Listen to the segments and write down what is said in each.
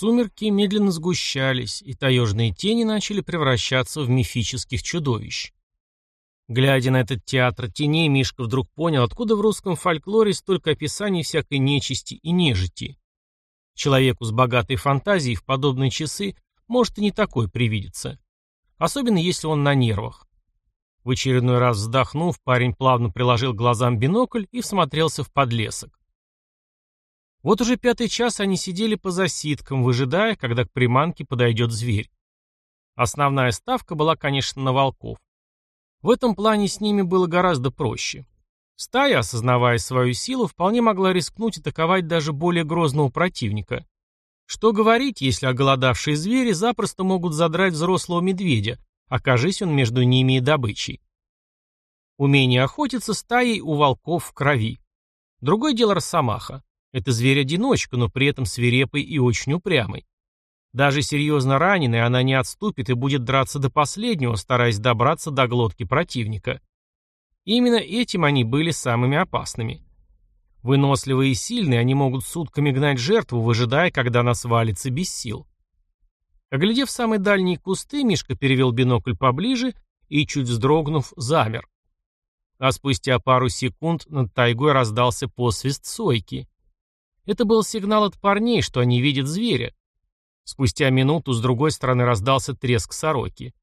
Сумерки медленно сгущались, и таежные тени начали превращаться в мифических чудовищ. Глядя на этот театр теней, Мишка вдруг понял, откуда в русском фольклоре столько описаний всякой нечисти и нежити. Человеку с богатой фантазией в подобные часы может и не такой привидеться. Особенно если он на нервах. В очередной раз вздохнув, парень плавно приложил глазам бинокль и всмотрелся в подлесок. Вот уже пятый час они сидели по засидкам, выжидая, когда к приманке подойдет зверь. Основная ставка была, конечно, на волков. В этом плане с ними было гораздо проще. Стая, осознавая свою силу, вполне могла рискнуть атаковать даже более грозного противника. Что говорить, если оголодавшие звери запросто могут задрать взрослого медведя, окажись он между ними и добычей. Умение охотиться стаей у волков в крови. Другое дело росомаха. Это зверь-одиночка, но при этом свирепый и очень упрямый. Даже серьезно раненый она не отступит и будет драться до последнего, стараясь добраться до глотки противника. Именно этим они были самыми опасными. Выносливые и сильные, они могут сутками гнать жертву, выжидая, когда она свалится без сил. Оглядев самые дальние кусты, Мишка перевел бинокль поближе и, чуть вздрогнув, замер. А спустя пару секунд над тайгой раздался посвист сойки. Это был сигнал от парней, что они видят зверя. Спустя минуту с другой стороны раздался треск сороки.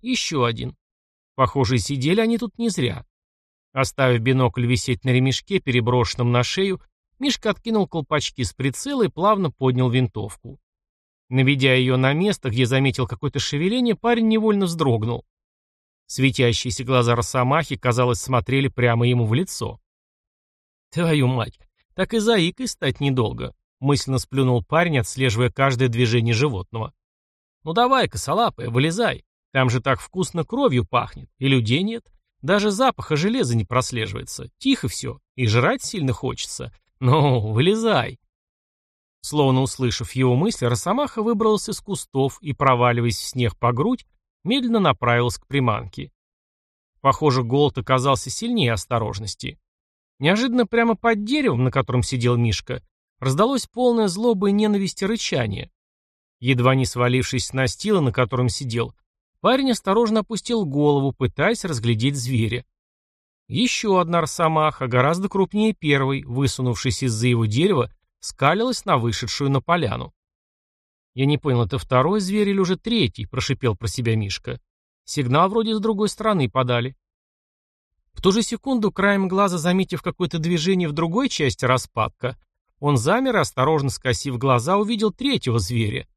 Еще один. Похоже, сидели они тут не зря. Оставив бинокль висеть на ремешке, переброшенном на шею, Мишка откинул колпачки с прицела и плавно поднял винтовку. Наведя ее на место, где заметил какое-то шевеление, парень невольно вздрогнул. Светящиеся глаза Росомахи, казалось, смотрели прямо ему в лицо. «Твою мать! Так и заикой стать недолго», — мысленно сплюнул парень, отслеживая каждое движение животного. «Ну давай, косолапая, вылезай. Там же так вкусно кровью пахнет, и людей нет. Даже запаха железа не прослеживается. Тихо все, и жрать сильно хочется. Ну, вылезай». Словно услышав его мысли, Росомаха выбрался из кустов и, проваливаясь в снег по грудь, медленно направился к приманке. Похоже, голод оказался сильнее осторожности. Неожиданно прямо под деревом, на котором сидел Мишка, раздалось полное злобы и ненависти рычание. Едва не свалившись с настила, на котором сидел, парень осторожно опустил голову, пытаясь разглядеть зверя. Еще одна росомаха, гораздо крупнее первой, высунувшись из-за его дерева, скалилась на вышедшую на поляну. «Я не понял, это второй зверь или уже третий?» – прошипел про себя Мишка. «Сигнал вроде с другой стороны подали». В ту же секунду, краем глаза заметив какое-то движение в другой части распадка, он замер и, осторожно скосив глаза, увидел третьего зверя.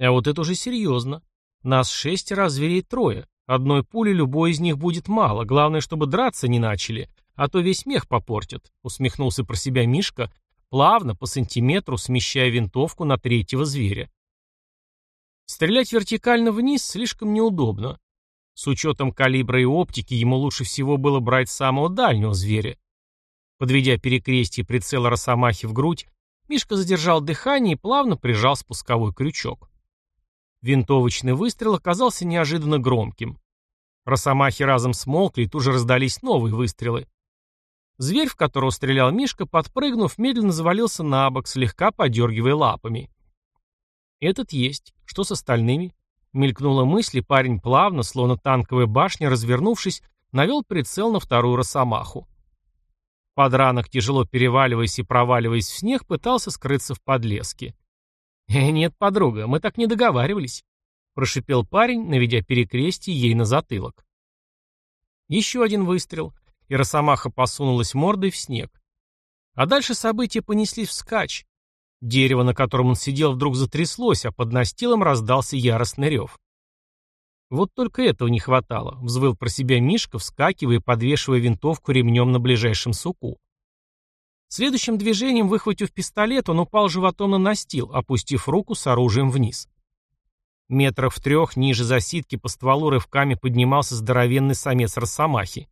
А вот это уже серьезно. Нас шестеро, а зверей трое. Одной пули любой из них будет мало. Главное, чтобы драться не начали, а то весь мех попортят, усмехнулся про себя Мишка, плавно, по сантиметру, смещая винтовку на третьего зверя. Стрелять вертикально вниз слишком неудобно. С учетом калибра и оптики ему лучше всего было брать самого дальнего зверя. Подведя перекрестие прицела Росомахи в грудь, Мишка задержал дыхание и плавно прижал спусковой крючок. Винтовочный выстрел оказался неожиданно громким. Росомахи разом смолкли, и тут же раздались новые выстрелы. Зверь, в которого стрелял Мишка, подпрыгнув, медленно завалился на бок, слегка подергивая лапами. «Этот есть. Что с остальными?» Мелькнула мысль, и парень плавно, словно танковая башня, развернувшись, навел прицел на вторую росомаху. Подранок, тяжело переваливаясь и проваливаясь в снег, пытался скрыться в подлеске. «Э, «Нет, подруга, мы так не договаривались», — прошипел парень, наведя перекрестие ей на затылок. Еще один выстрел, и росомаха посунулась мордой в снег. А дальше события понеслись вскачь. Дерево, на котором он сидел, вдруг затряслось, а под настилом раздался яростный рев. Вот только этого не хватало, взвыл про себя Мишка, вскакивая и подвешивая винтовку ремнем на ближайшем суку. Следующим движением, выхватив пистолет, он упал животом на настил, опустив руку с оружием вниз. Метров в трех ниже засидки по стволу рывками поднимался здоровенный самец росомахи.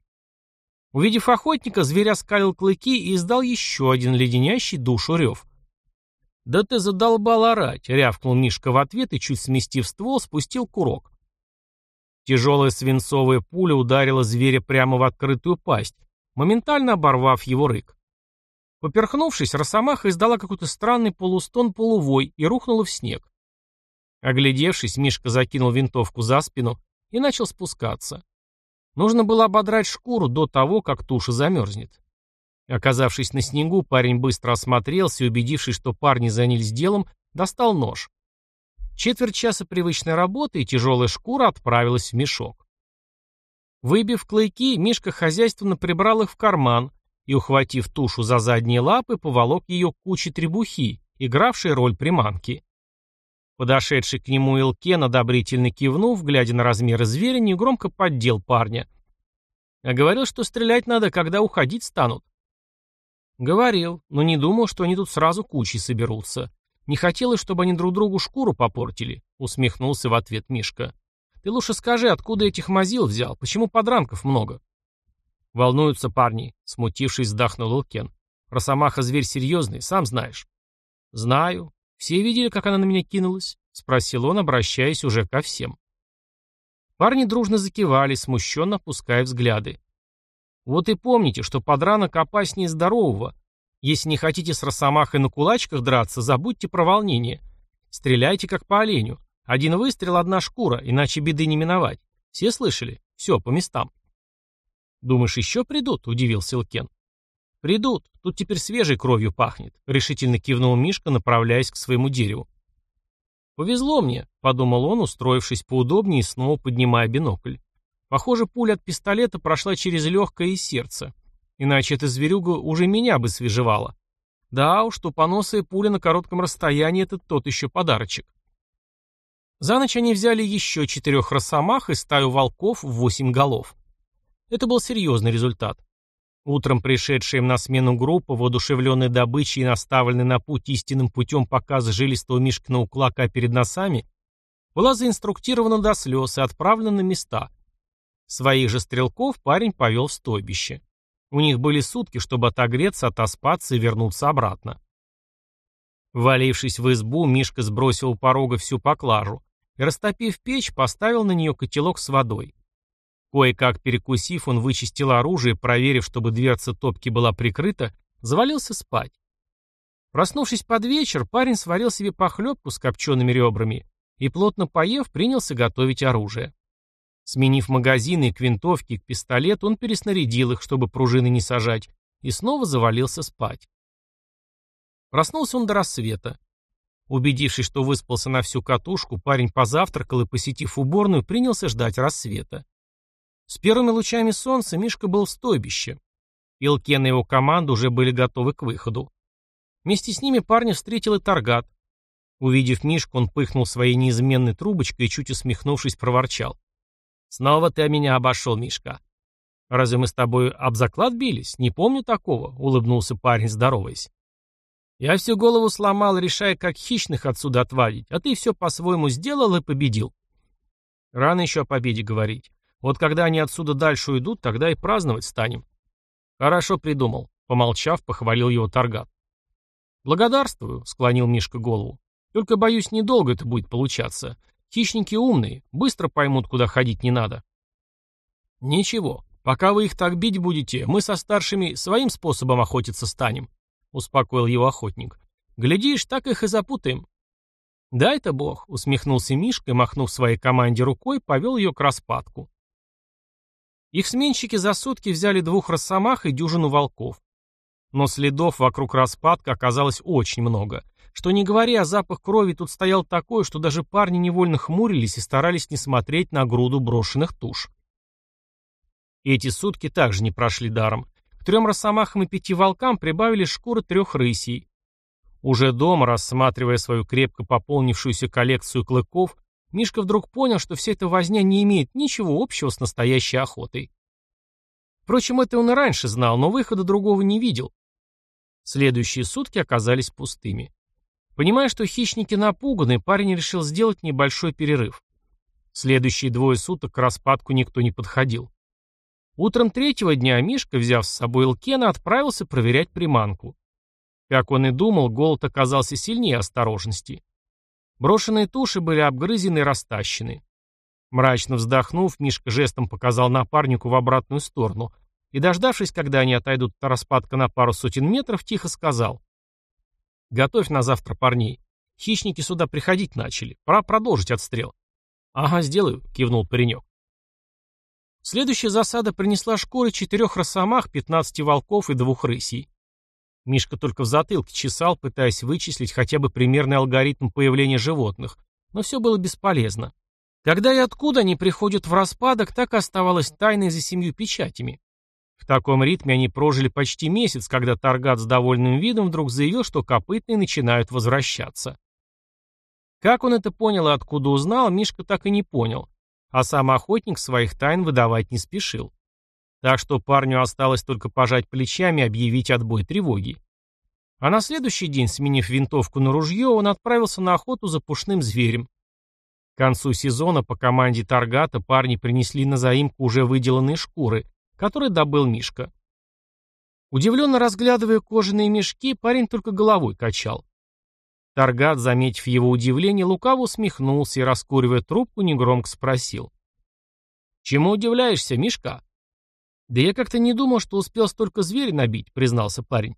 Увидев охотника, зверь оскалил клыки и издал еще один леденящий душу рев. «Да ты задолбал орать!» — рявкнул Мишка в ответ и, чуть сместив ствол, спустил курок. Тяжелая свинцовая пуля ударила зверя прямо в открытую пасть, моментально оборвав его рык. Поперхнувшись, росомаха издала какой-то странный полустон-полувой и рухнула в снег. Оглядевшись, Мишка закинул винтовку за спину и начал спускаться. Нужно было ободрать шкуру до того, как туша замерзнет. Оказавшись на снегу, парень быстро осмотрелся и, убедившись, что парни занялись делом, достал нож. Четверть часа привычной работы, и тяжелая шкура отправилась в мешок. Выбив клыки, Мишка хозяйственно прибрал их в карман и, ухватив тушу за задние лапы, поволок ее к куче требухи, игравшей роль приманки. Подошедший к нему Илкен, одобрительно кивнув, глядя на размеры зверя, негромко поддел парня. А говорил, что стрелять надо, когда уходить станут. Говорил, но не думал, что они тут сразу кучей соберутся. Не хотелось, чтобы они друг другу шкуру попортили, усмехнулся в ответ Мишка. Ты лучше скажи, откуда этих мазил взял, почему подранков много? Волнуются парни, смутившись, вздохнул Илкен. Росомаха зверь серьезный, сам знаешь. Знаю. Все видели, как она на меня кинулась? Спросил он, обращаясь уже ко всем. Парни дружно закивали, смущенно опуская взгляды. Вот и помните, что подранок опаснее здорового. Если не хотите с росомахой на кулачках драться, забудьте про волнение. Стреляйте как по оленю. Один выстрел, одна шкура, иначе беды не миновать. Все слышали? Все, по местам. «Думаешь, еще придут?» — удивился Илкен. «Придут. Тут теперь свежей кровью пахнет», — решительно кивнул Мишка, направляясь к своему дереву. «Повезло мне», — подумал он, устроившись поудобнее и снова поднимая бинокль. Похоже, пуля от пистолета прошла через легкое и сердце. Иначе эта зверюга уже меня бы свежевала. Да уж, тупоносая пуля на коротком расстоянии — это тот еще подарочек. За ночь они взяли еще четырех росомах и стаю волков в восемь голов. Это был серьезный результат. Утром пришедшая им на смену группа, воодушевленная добычей и наставленная на путь истинным путем показа жилистого мишкиного кулака перед носами, была заинструктирована до слез и отправлена на места, Своих же стрелков парень повел в стойбище. У них были сутки, чтобы отогреться, отоспаться и вернуться обратно. Валившись в избу, Мишка сбросил у порога всю поклажу и, растопив печь, поставил на нее котелок с водой. Кое-как перекусив, он вычистил оружие, проверив, чтобы дверца топки была прикрыта, завалился спать. Проснувшись под вечер, парень сварил себе похлебку с копчеными ребрами и, плотно поев, принялся готовить оружие. Сменив магазины к винтовке, к пистолету, он переснарядил их, чтобы пружины не сажать, и снова завалился спать. Проснулся он до рассвета. Убедившись, что выспался на всю катушку, парень позавтракал и, посетив уборную, принялся ждать рассвета. С первыми лучами солнца Мишка был в стойбище. Илкен и его команда уже были готовы к выходу. Вместе с ними парня встретил и Таргат. Увидев Мишку, он пыхнул своей неизменной трубочкой и, чуть усмехнувшись, проворчал. «Снова ты меня обошел, Мишка». «Разве мы с тобой об заклад бились? Не помню такого», — улыбнулся парень, здороваясь. «Я всю голову сломал, решая, как хищных отсюда отвадить, а ты все по-своему сделал и победил». «Рано еще о победе говорить. Вот когда они отсюда дальше уйдут, тогда и праздновать станем». «Хорошо придумал», — помолчав, похвалил его Таргат. «Благодарствую», — склонил Мишка голову. «Только, боюсь, недолго это будет получаться. Хищники умные, быстро поймут, куда ходить не надо. Ничего, пока вы их так бить будете, мы со старшими своим способом охотиться станем, успокоил его охотник. Глядишь, так их и запутаем. Да это бог, усмехнулся Мишка и, махнув своей команде рукой, повел ее к распадку. Их сменщики за сутки взяли двух росомах и дюжину волков. Но следов вокруг распадка оказалось очень много — что не говоря, запах крови тут стоял такой, что даже парни невольно хмурились и старались не смотреть на груду брошенных туш. Эти сутки также не прошли даром. К трем росомахам и пяти волкам прибавили шкуры трех рысей. Уже дома, рассматривая свою крепко пополнившуюся коллекцию клыков, Мишка вдруг понял, что вся эта возня не имеет ничего общего с настоящей охотой. Впрочем, это он и раньше знал, но выхода другого не видел. Следующие сутки оказались пустыми. Понимая, что хищники напуганы, парень решил сделать небольшой перерыв. Следующие двое суток к распадку никто не подходил. Утром третьего дня Мишка, взяв с собой Илкена, отправился проверять приманку. Как он и думал, голод оказался сильнее осторожности. Брошенные туши были обгрызены и растащены. Мрачно вздохнув, Мишка жестом показал напарнику в обратную сторону, и, дождавшись, когда они отойдут от распадка на пару сотен метров, тихо сказал. «Готовь на завтра парней. Хищники сюда приходить начали. Пора продолжить отстрел». «Ага, сделаю», — кивнул паренек. Следующая засада принесла шкуры четырех росомах, пятнадцати волков и двух рысей. Мишка только в затылке чесал, пытаясь вычислить хотя бы примерный алгоритм появления животных, но все было бесполезно. Когда и откуда они приходят в распадок, так оставалось тайной за семью печатями. В таком ритме они прожили почти месяц, когда Таргат с довольным видом вдруг заявил, что копытные начинают возвращаться. Как он это понял и откуда узнал, Мишка так и не понял, а сам охотник своих тайн выдавать не спешил. Так что парню осталось только пожать плечами и объявить отбой тревоги. А на следующий день, сменив винтовку на ружье, он отправился на охоту за пушным зверем. К концу сезона по команде Таргата парни принесли на заимку уже выделанные шкуры, которые добыл Мишка. Удивленно разглядывая кожаные мешки, парень только головой качал. Таргат, заметив его удивление, лукаво усмехнулся и, раскуривая трубку, негромко спросил. «Чему удивляешься, Мишка?» «Да я как-то не думал, что успел столько зверей набить», — признался парень.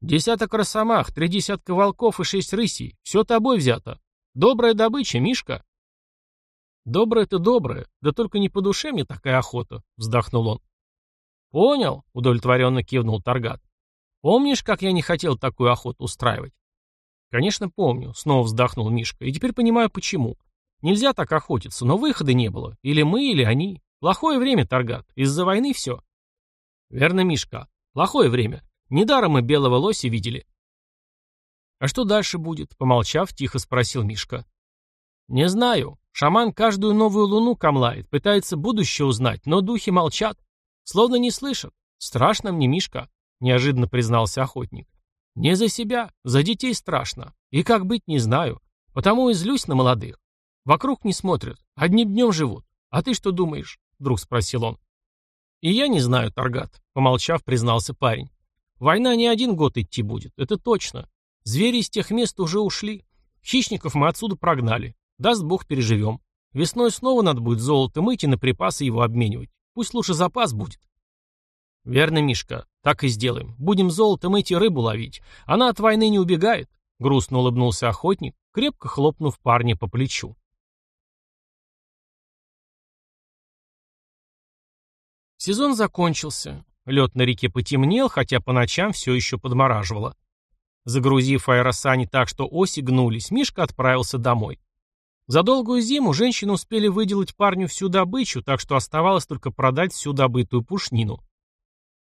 «Десяток росомах, три десятка волков и шесть рысей. Все тобой взято. Добрая добыча, Мишка». «Доброе-то доброе, да только не по душе мне такая охота», — вздохнул он. «Понял», — удовлетворенно кивнул Таргат. «Помнишь, как я не хотел такую охоту устраивать?» «Конечно, помню», — снова вздохнул Мишка. «И теперь понимаю, почему. Нельзя так охотиться, но выхода не было. Или мы, или они. Плохое время, Таргат. Из-за войны все». «Верно, Мишка. Плохое время. Недаром мы белого лося видели». «А что дальше будет?» — помолчав, тихо спросил Мишка. «Не знаю. Шаман каждую новую луну камлает, пытается будущее узнать, но духи молчат. Словно не слышат. Страшно мне, Мишка», — неожиданно признался охотник. Не за себя, за детей страшно. И как быть, не знаю. Потому и злюсь на молодых. Вокруг не смотрят, одним днем живут. А ты что думаешь? Вдруг спросил он. И я не знаю, Таргат, помолчав, признался парень. Война не один год идти будет, это точно. Звери из тех мест уже ушли. Хищников мы отсюда прогнали. Даст Бог, переживем. Весной снова надо будет золото мыть и на припасы его обменивать. Пусть лучше запас будет. Верно, Мишка. Так и сделаем. Будем золото мыть и рыбу ловить. Она от войны не убегает. Грустно улыбнулся охотник, крепко хлопнув парня по плечу. Сезон закончился. Лед на реке потемнел, хотя по ночам все еще подмораживало. Загрузив аэросани так, что оси гнулись, Мишка отправился домой. За долгую зиму женщины успели выделать парню всю добычу, так что оставалось только продать всю добытую пушнину.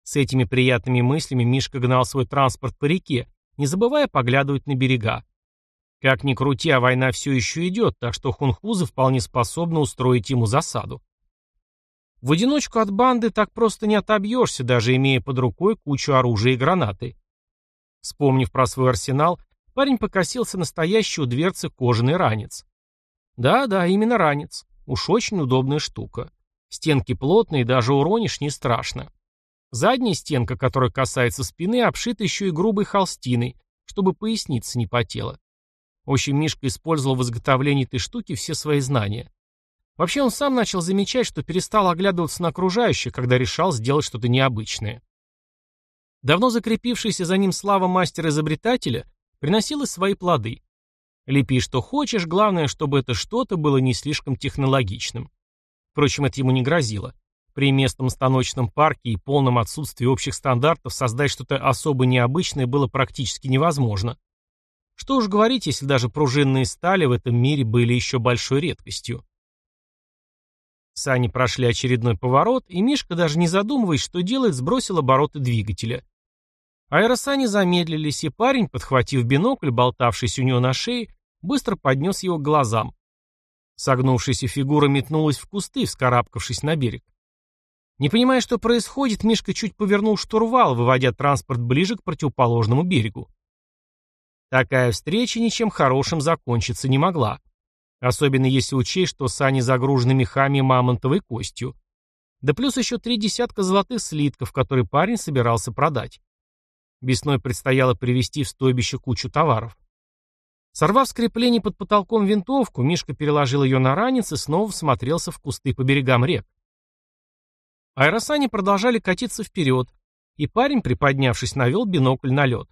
С этими приятными мыслями Мишка гнал свой транспорт по реке, не забывая поглядывать на берега. Как ни крути, а война все еще идет, так что хунхузы вполне способны устроить ему засаду. В одиночку от банды так просто не отобьешься, даже имея под рукой кучу оружия и гранаты. Вспомнив про свой арсенал, парень покосился настоящую дверцы кожаный ранец. Да-да, именно ранец. Уж очень удобная штука. Стенки плотные, даже уронишь не страшно. Задняя стенка, которая касается спины, обшита еще и грубой холстиной, чтобы поясница не потела. В общем, Мишка использовал в изготовлении этой штуки все свои знания. Вообще он сам начал замечать, что перестал оглядываться на окружающих, когда решал сделать что-то необычное. Давно закрепившаяся за ним слава мастера-изобретателя приносила свои плоды. Лепи что хочешь, главное, чтобы это что-то было не слишком технологичным. Впрочем, это ему не грозило. При местном станочном парке и полном отсутствии общих стандартов создать что-то особо необычное было практически невозможно. Что уж говорить, если даже пружинные стали в этом мире были еще большой редкостью. Сани прошли очередной поворот, и Мишка, даже не задумываясь, что делает, сбросил обороты двигателя. Аэросани замедлились, и парень, подхватив бинокль, болтавшийся у него на шее, быстро поднес его к глазам. Согнувшаяся фигура метнулась в кусты, вскарабкавшись на берег. Не понимая, что происходит, Мишка чуть повернул штурвал, выводя транспорт ближе к противоположному берегу. Такая встреча ничем хорошим закончиться не могла. Особенно если учесть, что сани загружены мехами мамонтовой костью. Да плюс еще три десятка золотых слитков, которые парень собирался продать. Весной предстояло привезти в стойбище кучу товаров. Сорвав скрепление под потолком винтовку, Мишка переложил ее на ранец и снова всмотрелся в кусты по берегам рек. Аэросани продолжали катиться вперед, и парень, приподнявшись, навел бинокль на лед.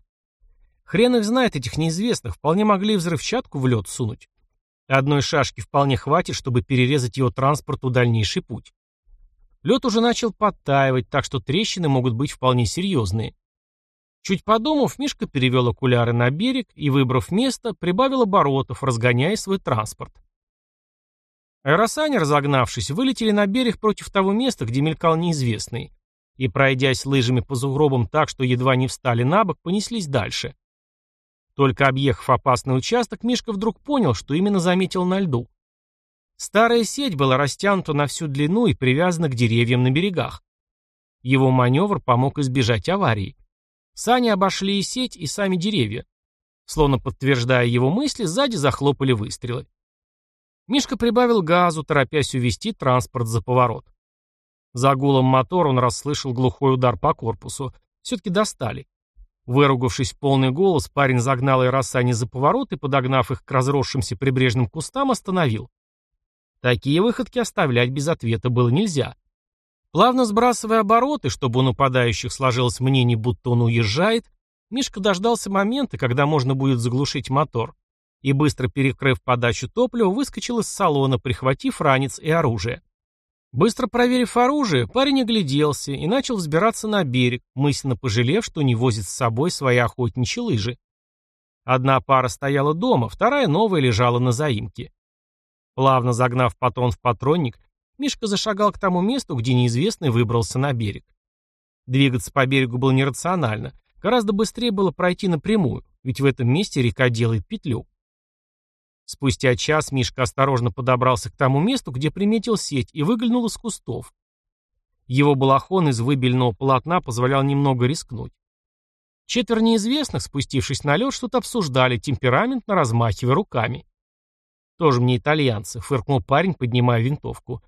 Хрен их знает, этих неизвестных, вполне могли взрывчатку в лед сунуть. Одной шашки вполне хватит, чтобы перерезать его транспорту дальнейший путь. Лед уже начал подтаивать, так что трещины могут быть вполне серьезные. Чуть подумав, Мишка перевел окуляры на берег и, выбрав место, прибавил оборотов, разгоняя свой транспорт. Аэросани, разогнавшись, вылетели на берег против того места, где мелькал неизвестный, и, пройдясь лыжами по сугробам так, что едва не встали на бок, понеслись дальше. Только объехав опасный участок, Мишка вдруг понял, что именно заметил на льду. Старая сеть была растянута на всю длину и привязана к деревьям на берегах. Его маневр помог избежать аварии. Сани обошли и сеть, и сами деревья. Словно подтверждая его мысли, сзади захлопали выстрелы. Мишка прибавил газу, торопясь увести транспорт за поворот. За гулом мотора он расслышал глухой удар по корпусу. Все-таки достали. Выругавшись полный голос, парень загнал аэросани за поворот и, подогнав их к разросшимся прибрежным кустам, остановил. Такие выходки оставлять без ответа было нельзя. Плавно сбрасывая обороты, чтобы у нападающих сложилось мнение, будто он уезжает, Мишка дождался момента, когда можно будет заглушить мотор, и, быстро перекрыв подачу топлива, выскочил из салона, прихватив ранец и оружие. Быстро проверив оружие, парень огляделся и начал взбираться на берег, мысленно пожалев, что не возит с собой свои охотничьи лыжи. Одна пара стояла дома, вторая новая лежала на заимке. Плавно загнав патрон в патронник, Мишка зашагал к тому месту, где неизвестный выбрался на берег. Двигаться по берегу было нерационально, гораздо быстрее было пройти напрямую, ведь в этом месте река делает петлю. Спустя час Мишка осторожно подобрался к тому месту, где приметил сеть, и выглянул из кустов. Его балахон из выбельного полотна позволял немного рискнуть. Четверо неизвестных, спустившись на лед, что-то обсуждали, темпераментно размахивая руками. «Тоже мне итальянцы», — фыркнул парень, поднимая винтовку.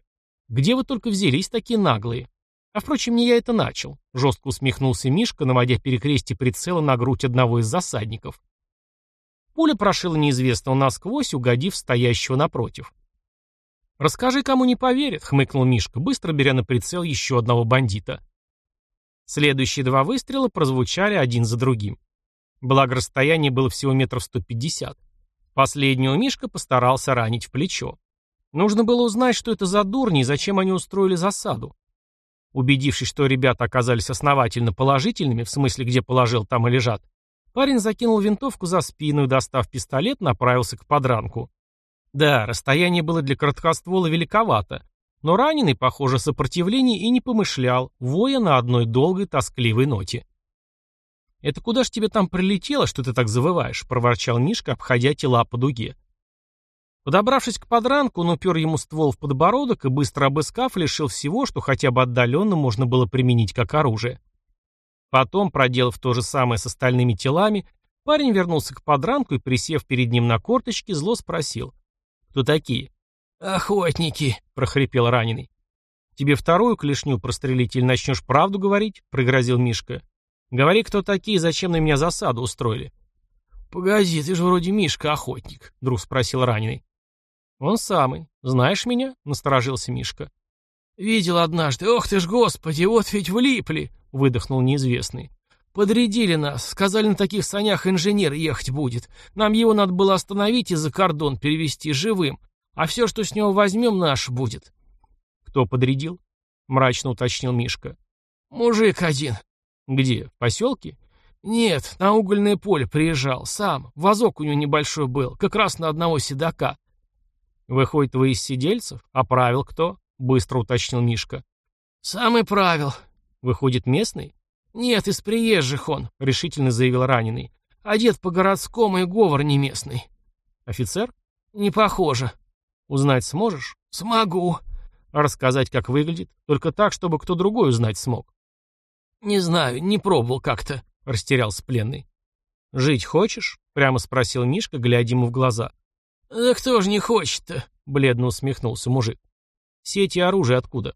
«Где вы только взялись такие наглые?» «А впрочем, не я это начал», — жестко усмехнулся Мишка, наводя перекрестие прицела на грудь одного из засадников. Пуля прошила неизвестного насквозь, угодив стоящего напротив. «Расскажи, кому не поверят», — хмыкнул Мишка, быстро беря на прицел еще одного бандита. Следующие два выстрела прозвучали один за другим. Благо расстояние было всего метров сто пятьдесят. Последнего Мишка постарался ранить в плечо. Нужно было узнать, что это за дурни и зачем они устроили засаду. Убедившись, что ребята оказались основательно положительными, в смысле, где положил, там и лежат, Парень закинул винтовку за спину и, достав пистолет, направился к подранку. Да, расстояние было для короткоствола великовато, но раненый, похоже, сопротивление и не помышлял, воя на одной долгой тоскливой ноте. «Это куда ж тебе там прилетело, что ты так завываешь?» — проворчал Мишка, обходя тела по дуге. Подобравшись к подранку, он упер ему ствол в подбородок и, быстро обыскав, лишил всего, что хотя бы отдаленно можно было применить как оружие. Потом, проделав то же самое с остальными телами, парень вернулся к подранку и, присев перед ним на корточки, зло спросил. «Кто такие?» «Охотники», — прохрипел раненый. «Тебе вторую клешню прострелить или начнешь правду говорить?» — пригрозил Мишка. «Говори, кто такие, зачем на меня засаду устроили?» «Погоди, ты же вроде Мишка, охотник», — вдруг спросил раненый. «Он самый. Знаешь меня?» — насторожился Мишка. «Видел однажды. Ох ты ж, господи, вот ведь влипли!» — выдохнул неизвестный. «Подрядили нас. Сказали, на таких санях инженер ехать будет. Нам его надо было остановить и за кордон перевести живым. А все, что с него возьмем, наш будет». «Кто подрядил?» — мрачно уточнил Мишка. «Мужик один». «Где? В поселке?» «Нет, на угольное поле приезжал. Сам. Возок у него небольшой был. Как раз на одного седока». «Выходит, вы из сидельцев? А правил кто?» — быстро уточнил Мишка. «Самый правил. Выходит, местный? Нет, из приезжих он, решительно заявил раненый. Одет по-городскому и говор не местный. Офицер? Не похоже. Узнать сможешь? Смогу. рассказать, как выглядит? Только так, чтобы кто другой узнать смог. Не знаю, не пробовал как-то, растерялся пленный. Жить хочешь? Прямо спросил Мишка, глядя ему в глаза. Да кто же не хочет-то? Бледно усмехнулся мужик. Сети оружия откуда?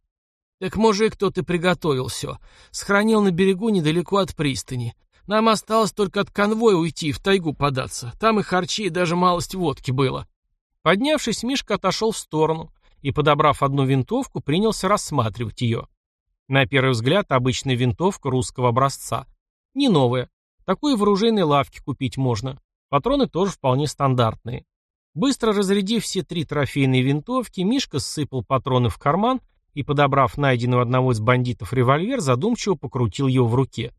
«Так мужик кто ты приготовил все. Схоронил на берегу недалеко от пристани. Нам осталось только от конвоя уйти, в тайгу податься. Там и харчи, и даже малость водки было». Поднявшись, Мишка отошел в сторону и, подобрав одну винтовку, принялся рассматривать ее. На первый взгляд, обычная винтовка русского образца. Не новая. Такую в оружейной лавке купить можно. Патроны тоже вполне стандартные. Быстро разрядив все три трофейные винтовки, Мишка ссыпал патроны в карман и, подобрав найденный у одного из бандитов револьвер, задумчиво покрутил его в руке.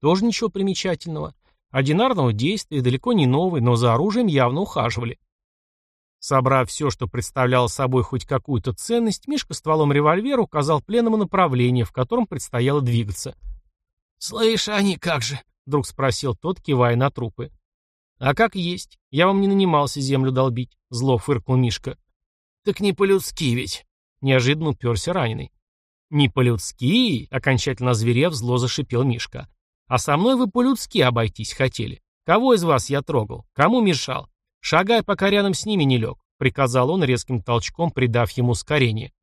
Тоже ничего примечательного. Одинарного действия, далеко не новый, но за оружием явно ухаживали. Собрав все, что представляло собой хоть какую-то ценность, Мишка стволом револьвера указал пленному направление, в котором предстояло двигаться. «Слышь, они как же?» — вдруг спросил тот, кивая на трупы. «А как есть. Я вам не нанимался землю долбить», — зло фыркнул Мишка. «Так не по-людски ведь», — неожиданно уперся раненый. «Не по-людски?» — окончательно зверев, зло зашипел Мишка. «А со мной вы по-людски обойтись хотели. Кого из вас я трогал? Кому мешал? Шагай, пока рядом с ними не лег», — приказал он резким толчком, придав ему ускорение.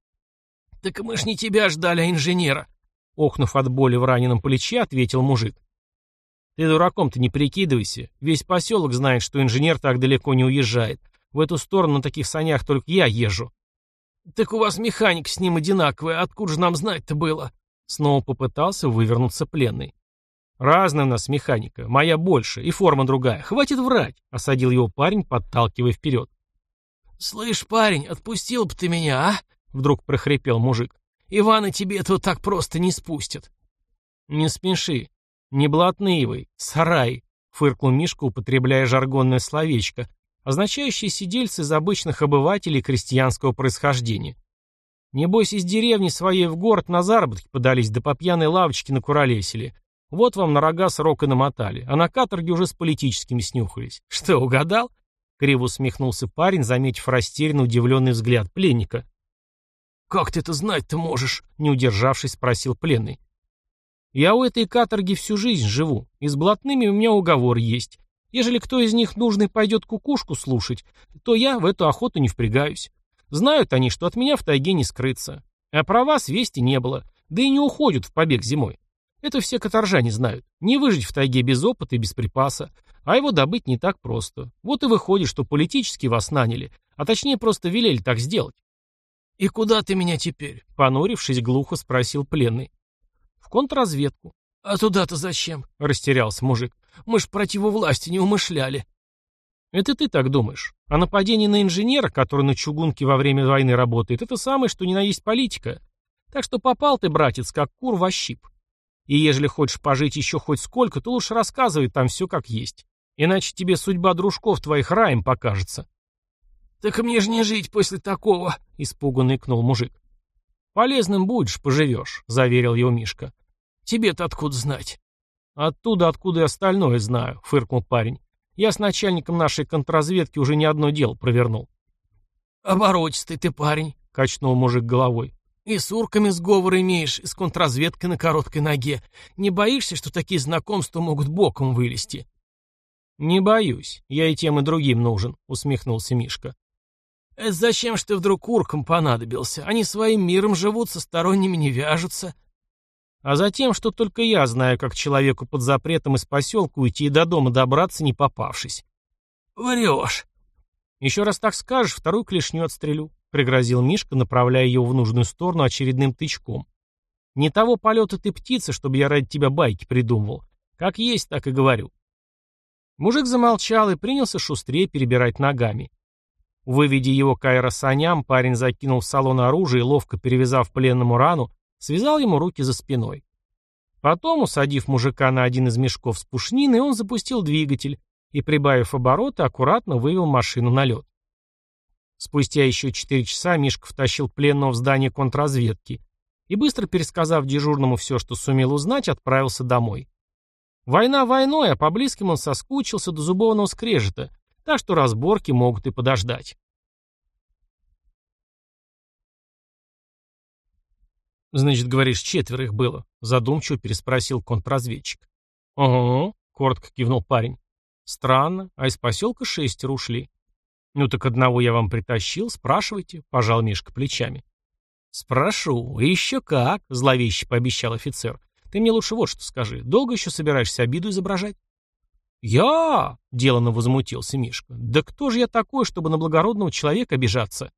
«Так мы ж не тебя ждали, инженера», — охнув от боли в раненом плече, ответил мужик. «Ты дураком-то не прикидывайся. Весь поселок знает, что инженер так далеко не уезжает. В эту сторону на таких санях только я езжу». «Так у вас механик с ним одинаковый, откуда же нам знать-то было?» Снова попытался вывернуться пленный. «Разная у нас механика. Моя больше, и форма другая. Хватит врать!» — осадил его парень, подталкивая вперед. «Слышь, парень, отпустил бы ты меня, а?» — вдруг прохрипел мужик. «Ивана тебе тут так просто не спустят». «Не смеши. Не блатныевый. Сарай», — фыркнул Мишка, употребляя жаргонное словечко, означающее сидельцы из обычных обывателей крестьянского происхождения. Небось, из деревни своей в город на заработки подались, да по пьяной лавочке накуролесили. Вот вам на рога срок и намотали, а на каторге уже с политическими снюхались. Что, угадал? Криво усмехнулся парень, заметив растерянно удивленный взгляд пленника. «Как ты это знать-то можешь?» — не удержавшись, спросил пленный. «Я у этой каторги всю жизнь живу, и с блатными у меня уговор есть. Ежели кто из них нужный пойдет кукушку слушать, то я в эту охоту не впрягаюсь. Знают они, что от меня в тайге не скрыться. А про вас вести не было, да и не уходят в побег зимой. Это все каторжане знают. Не выжить в тайге без опыта и без припаса. А его добыть не так просто. Вот и выходит, что политически вас наняли. А точнее, просто велели так сделать. «И куда ты меня теперь?» Понурившись, глухо спросил пленный. «В контрразведку». «А туда-то зачем?» — растерялся мужик. «Мы ж против власти не умышляли». «Это ты так думаешь. А нападение на инженера, который на чугунке во время войны работает, это самое, что ни на есть политика. Так что попал ты, братец, как кур во щип. И ежели хочешь пожить еще хоть сколько, то лучше рассказывай там все как есть. Иначе тебе судьба дружков твоих раем покажется. «Так мне же не жить после такого», — испуганно икнул мужик. «Полезным будешь, поживешь», — заверил его Мишка. «Тебе-то откуда знать?» «Оттуда, откуда и остальное знаю», — фыркнул парень. «Я с начальником нашей контрразведки уже не одно дело провернул». «Оборотистый ты парень», — качнул мужик головой. И с урками сговор имеешь, и с контрразведкой на короткой ноге. Не боишься, что такие знакомства могут боком вылезти?» «Не боюсь. Я и тем, и другим нужен», — усмехнулся Мишка. «Это зачем ж ты вдруг уркам понадобился? Они своим миром живут, со сторонними не вяжутся». «А затем, что только я знаю, как человеку под запретом из поселка уйти и до дома добраться, не попавшись». «Врешь». «Еще раз так скажешь, вторую клешню отстрелю», — пригрозил Мишка, направляя его в нужную сторону очередным тычком. «Не того полета ты птица, чтобы я ради тебя байки придумывал. Как есть, так и говорю». Мужик замолчал и принялся шустрее перебирать ногами. Выведя его к аэросаням, парень закинул в салон оружие и, ловко перевязав пленному рану, связал ему руки за спиной. Потом, усадив мужика на один из мешков с пушниной, он запустил двигатель и, прибавив обороты, аккуратно вывел машину на лед. Спустя еще четыре часа Мишка втащил пленного в здание контрразведки и, быстро пересказав дежурному все, что сумел узнать, отправился домой. Война войной, а по близким он соскучился до зубовного скрежета, так что разборки могут и подождать. «Значит, говоришь, четверо их было?» — задумчиво переспросил контрразведчик. «Ого», — коротко кивнул парень. «Странно, а из поселка шестеро ушли. «Ну так одного я вам притащил, спрашивайте», — пожал Мишка плечами. «Спрошу. И еще как», — зловеще пообещал офицер. «Ты мне лучше вот что скажи. Долго еще собираешься обиду изображать?» «Я?» — деланно возмутился Мишка. «Да кто же я такой, чтобы на благородного человека обижаться?»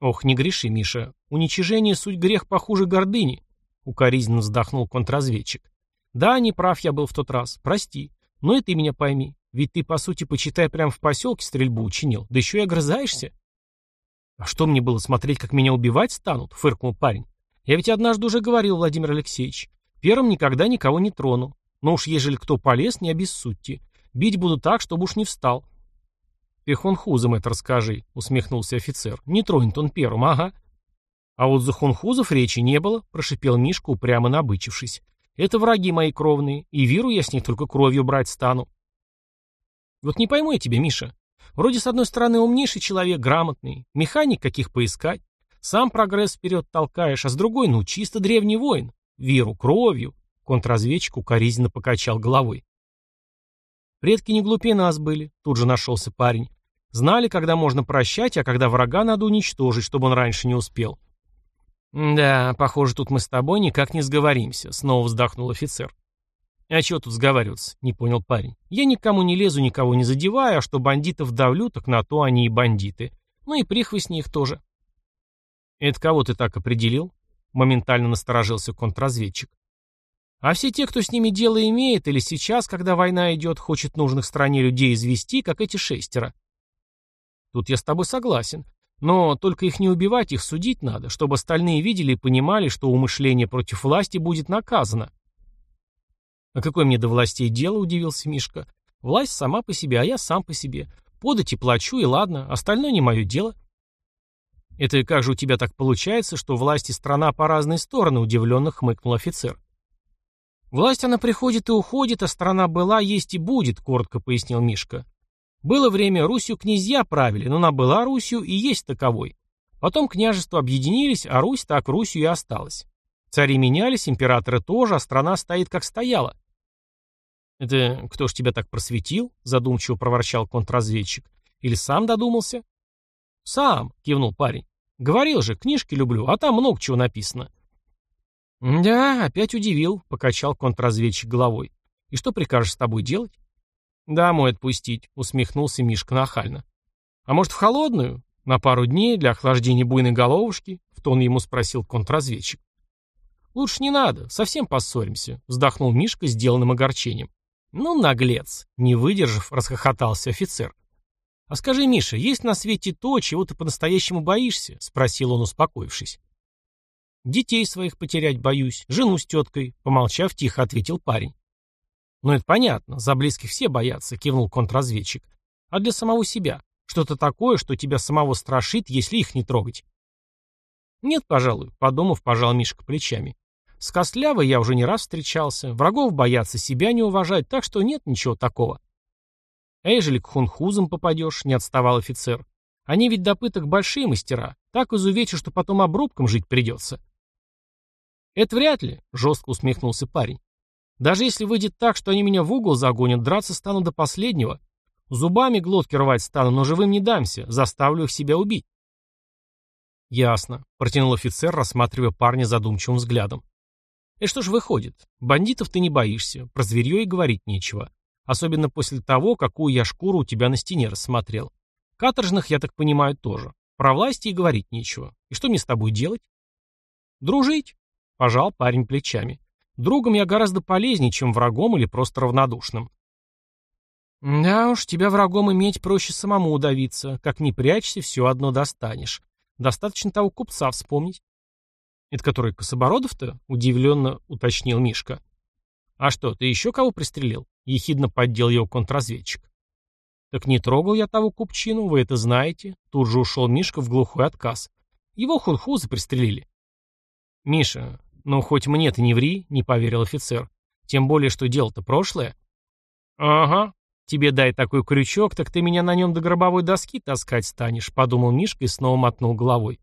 «Ох, не греши, Миша. Уничижение — суть грех похуже гордыни». — укоризненно вздохнул контрразведчик. «Да, не прав я был в тот раз. Прости. Но и ты меня пойми. Ведь ты, по сути, почитай, прямо в поселке стрельбу учинил. Да еще и огрызаешься». «А что мне было смотреть, как меня убивать станут?» — фыркнул парень. «Я ведь однажды уже говорил, Владимир Алексеевич. Первым никогда никого не трону. Но уж ежели кто полез, не обессудьте. Бить буду так, чтобы уж не встал». «Ты хунхузам это расскажи», — усмехнулся офицер. «Не тронет он первым, ага». «А вот за хунхузов речи не было», — прошипел Мишка, упрямо набычившись. «Это враги мои кровные, и виру я с них только кровью брать стану». «Вот не пойму я тебя, Миша. Вроде, с одной стороны, умнейший человек, грамотный, механик каких поискать, сам прогресс вперед толкаешь, а с другой, ну, чисто древний воин. Виру кровью». Контрразведчик укоризненно покачал головой. «Предки не глупее нас были», — тут же нашелся парень. «Знали, когда можно прощать, а когда врага надо уничтожить, чтобы он раньше не успел». «Да, похоже, тут мы с тобой никак не сговоримся», — снова вздохнул офицер. «А чего тут сговариваться?» — не понял парень. «Я никому не лезу, никого не задеваю, а что бандитов давлю, так на то они и бандиты. Ну и прихвостни их тоже». «Это кого ты так определил?» — моментально насторожился контрразведчик. «А все те, кто с ними дело имеет, или сейчас, когда война идет, хочет нужных стране людей извести, как эти шестеро». «Тут я с тобой согласен. Но только их не убивать, их судить надо, чтобы остальные видели и понимали, что умышление против власти будет наказано. «А какое мне до властей дело?» – удивился Мишка. «Власть сама по себе, а я сам по себе. Подать и плачу, и ладно, остальное не мое дело». «Это как же у тебя так получается, что власть и страна по разные стороны?» – удивленно хмыкнул офицер. «Власть она приходит и уходит, а страна была, есть и будет», – коротко пояснил Мишка. Было время, Русью князья правили, но она была Русью и есть таковой. Потом княжества объединились, а Русь так Русью и осталась. Цари менялись, императоры тоже, а страна стоит как стояла. «Это кто ж тебя так просветил?» — задумчиво проворчал контрразведчик. «Или сам додумался?» «Сам», — кивнул парень. «Говорил же, книжки люблю, а там много чего написано». «Да, опять удивил», — покачал контрразведчик головой. «И что прикажешь с тобой делать?» «Домой отпустить», — усмехнулся Мишка нахально. «А может, в холодную? На пару дней для охлаждения буйной головушки?» — в тон ему спросил контрразведчик. «Лучше не надо, совсем поссоримся», — вздохнул Мишка сделанным огорчением. «Ну, наглец!» — не выдержав, расхохотался офицер. «А скажи, Миша, есть на свете то, чего ты по-настоящему боишься?» — спросил он, успокоившись. «Детей своих потерять боюсь, жену с теткой», — помолчав, тихо ответил парень. «Ну это понятно, за близких все боятся», — кивнул контрразведчик. «А для самого себя? Что-то такое, что тебя самого страшит, если их не трогать?» «Нет, пожалуй», — подумав, пожал Мишка плечами. «С Костлявой я уже не раз встречался. Врагов боятся, себя не уважать, так что нет ничего такого». «А ежели к хунхузам попадешь?» — не отставал офицер. «Они ведь до пыток большие мастера. Так изувечу, что потом обрубком жить придется». «Это вряд ли», — жестко усмехнулся парень. Даже если выйдет так, что они меня в угол загонят, драться стану до последнего. Зубами глотки рвать стану, но живым не дамся, заставлю их себя убить. Ясно, протянул офицер, рассматривая парня задумчивым взглядом. И что ж выходит, бандитов ты не боишься, про зверье и говорить нечего. Особенно после того, какую я шкуру у тебя на стене рассмотрел. Каторжных, я так понимаю, тоже. Про власти и говорить нечего. И что мне с тобой делать? Дружить, пожал парень плечами. Другом я гораздо полезнее, чем врагом или просто равнодушным. Да уж, тебя врагом иметь проще самому удавиться. Как ни прячься, все одно достанешь. Достаточно того купца вспомнить. Это который Кособородов-то? Удивленно уточнил Мишка. А что, ты еще кого пристрелил? Ехидно поддел его контрразведчик. Так не трогал я того купчину, вы это знаете. Тут же ушел Мишка в глухой отказ. Его хунхузы пристрелили. Миша, «Ну, хоть мне ты не ври», — не поверил офицер. «Тем более, что дело-то прошлое». «Ага. Тебе дай такой крючок, так ты меня на нем до гробовой доски таскать станешь», — подумал Мишка и снова мотнул головой.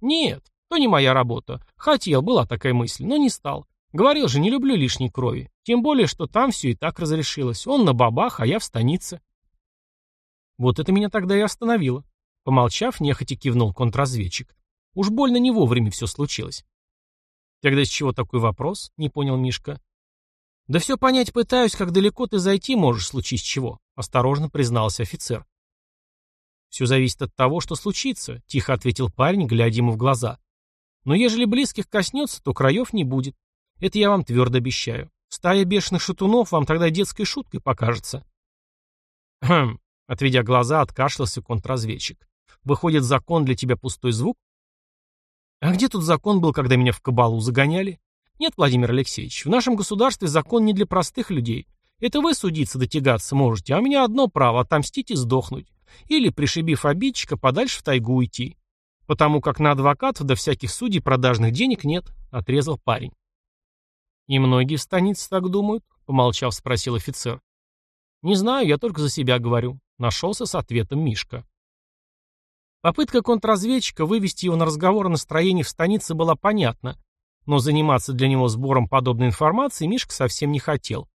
«Нет, то не моя работа. Хотел, была такая мысль, но не стал. Говорил же, не люблю лишней крови. Тем более, что там все и так разрешилось. Он на бабах, а я в станице». Вот это меня тогда и остановило. Помолчав, нехотя кивнул контрразведчик. Уж больно не вовремя все случилось. «Тогда с чего такой вопрос?» — не понял Мишка. «Да все понять пытаюсь, как далеко ты зайти можешь, случись чего», — осторожно признался офицер. «Все зависит от того, что случится», — тихо ответил парень, глядя ему в глаза. Но ежели близких коснется, то краев не будет. Это я вам твердо обещаю. Стая бешеных шатунов вам тогда детской шуткой покажется. Хм, отведя глаза, откашлялся контрразведчик. Выходит, закон для тебя пустой звук? А где тут закон был, когда меня в кабалу загоняли? Нет, Владимир Алексеевич, в нашем государстве закон не для простых людей. Это вы судиться дотягаться можете, а у меня одно право – отомстить и сдохнуть. Или, пришибив обидчика, подальше в тайгу уйти. Потому как на адвокатов да всяких судей продажных денег нет, отрезал парень. «И многие в станице так думают?» — помолчав, спросил офицер. «Не знаю, я только за себя говорю», — нашелся с ответом Мишка. Попытка контрразведчика вывести его на разговор о настроении в станице была понятна, но заниматься для него сбором подобной информации Мишка совсем не хотел.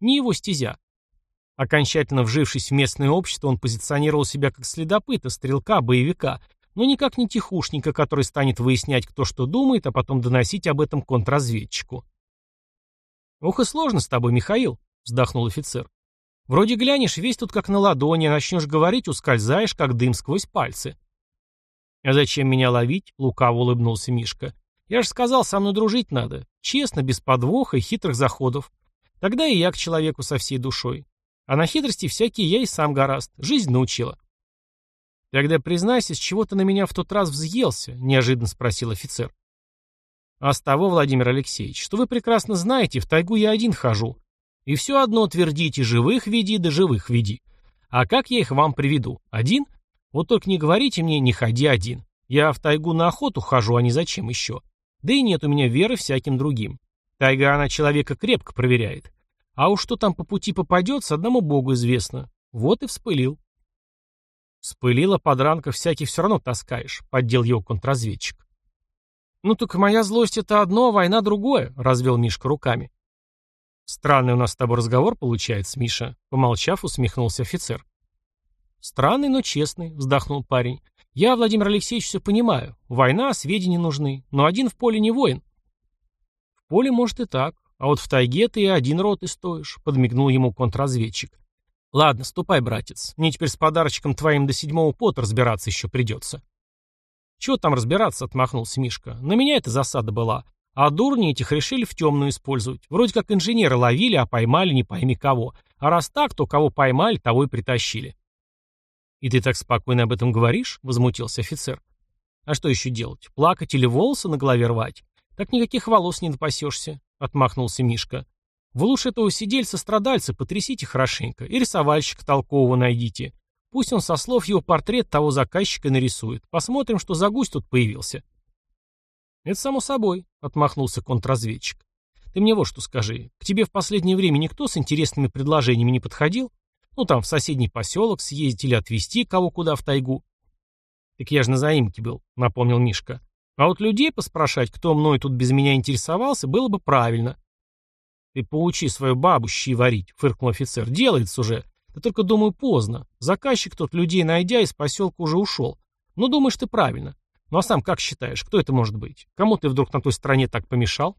Не его стезя. Окончательно вжившись в местное общество, он позиционировал себя как следопыта, стрелка, боевика, но никак не тихушника, который станет выяснять, кто что думает, а потом доносить об этом контрразведчику. «Ох и сложно с тобой, Михаил», — вздохнул офицер. «Вроде глянешь, весь тут как на ладони, а начнешь говорить, ускользаешь, как дым сквозь пальцы». «А зачем меня ловить?» — лукаво улыбнулся Мишка. «Я же сказал, со мной дружить надо. Честно, без подвоха и хитрых заходов. Тогда и я к человеку со всей душой. А на хитрости всякие я и сам гораст. Жизнь научила». «Тогда признайся, с чего ты на меня в тот раз взъелся?» — неожиданно спросил офицер. А с того, Владимир Алексеевич, что вы прекрасно знаете, в тайгу я один хожу. И все одно твердите, живых веди, да живых веди. А как я их вам приведу? Один? Вот только не говорите мне, не ходи один. Я в тайгу на охоту хожу, а не зачем еще. Да и нет у меня веры всяким другим. Тайга она человека крепко проверяет. А уж что там по пути попадется, одному богу известно. Вот и вспылил. Вспылила подранка всяких все равно таскаешь, поддел его контрразведчик. «Ну так моя злость — это одно, война — другое», — развел Мишка руками. «Странный у нас с тобой разговор получается, Миша», — помолчав, усмехнулся офицер. «Странный, но честный», — вздохнул парень. «Я, Владимир Алексеевич, все понимаю. Война, сведения нужны, но один в поле не воин». «В поле, может, и так, а вот в тайге ты и один рот и стоишь», — подмигнул ему контрразведчик. «Ладно, ступай, братец. Мне теперь с подарочком твоим до седьмого пота разбираться еще придется». «Чего там разбираться?» — отмахнулся Мишка. «На меня эта засада была. А дурни этих решили в темную использовать. Вроде как инженеры ловили, а поймали не пойми кого. А раз так, то кого поймали, того и притащили». «И ты так спокойно об этом говоришь?» — возмутился офицер. «А что еще делать? Плакать или волосы на голове рвать? Так никаких волос не напасешься», — отмахнулся Мишка. «Вы лучше этого сидельца-страдальца потрясите хорошенько и рисовальщика толкового найдите. Пусть он со слов его портрет того заказчика нарисует. Посмотрим, что за гусь тут появился. Это само собой, отмахнулся контрразведчик. Ты мне вот что скажи. К тебе в последнее время никто с интересными предложениями не подходил? Ну там в соседний поселок съездить или отвезти кого куда в тайгу? Так я же на заимке был, напомнил Мишка. А вот людей поспрашать, кто мной тут без меня интересовался, было бы правильно. Ты поучи свою бабу щи варить, фыркнул офицер. Делается уже. Да только, думаю, поздно. Заказчик тот людей найдя из поселка уже ушел. Ну, думаешь ты правильно. Ну а сам как считаешь, кто это может быть? Кому ты вдруг на той стороне так помешал?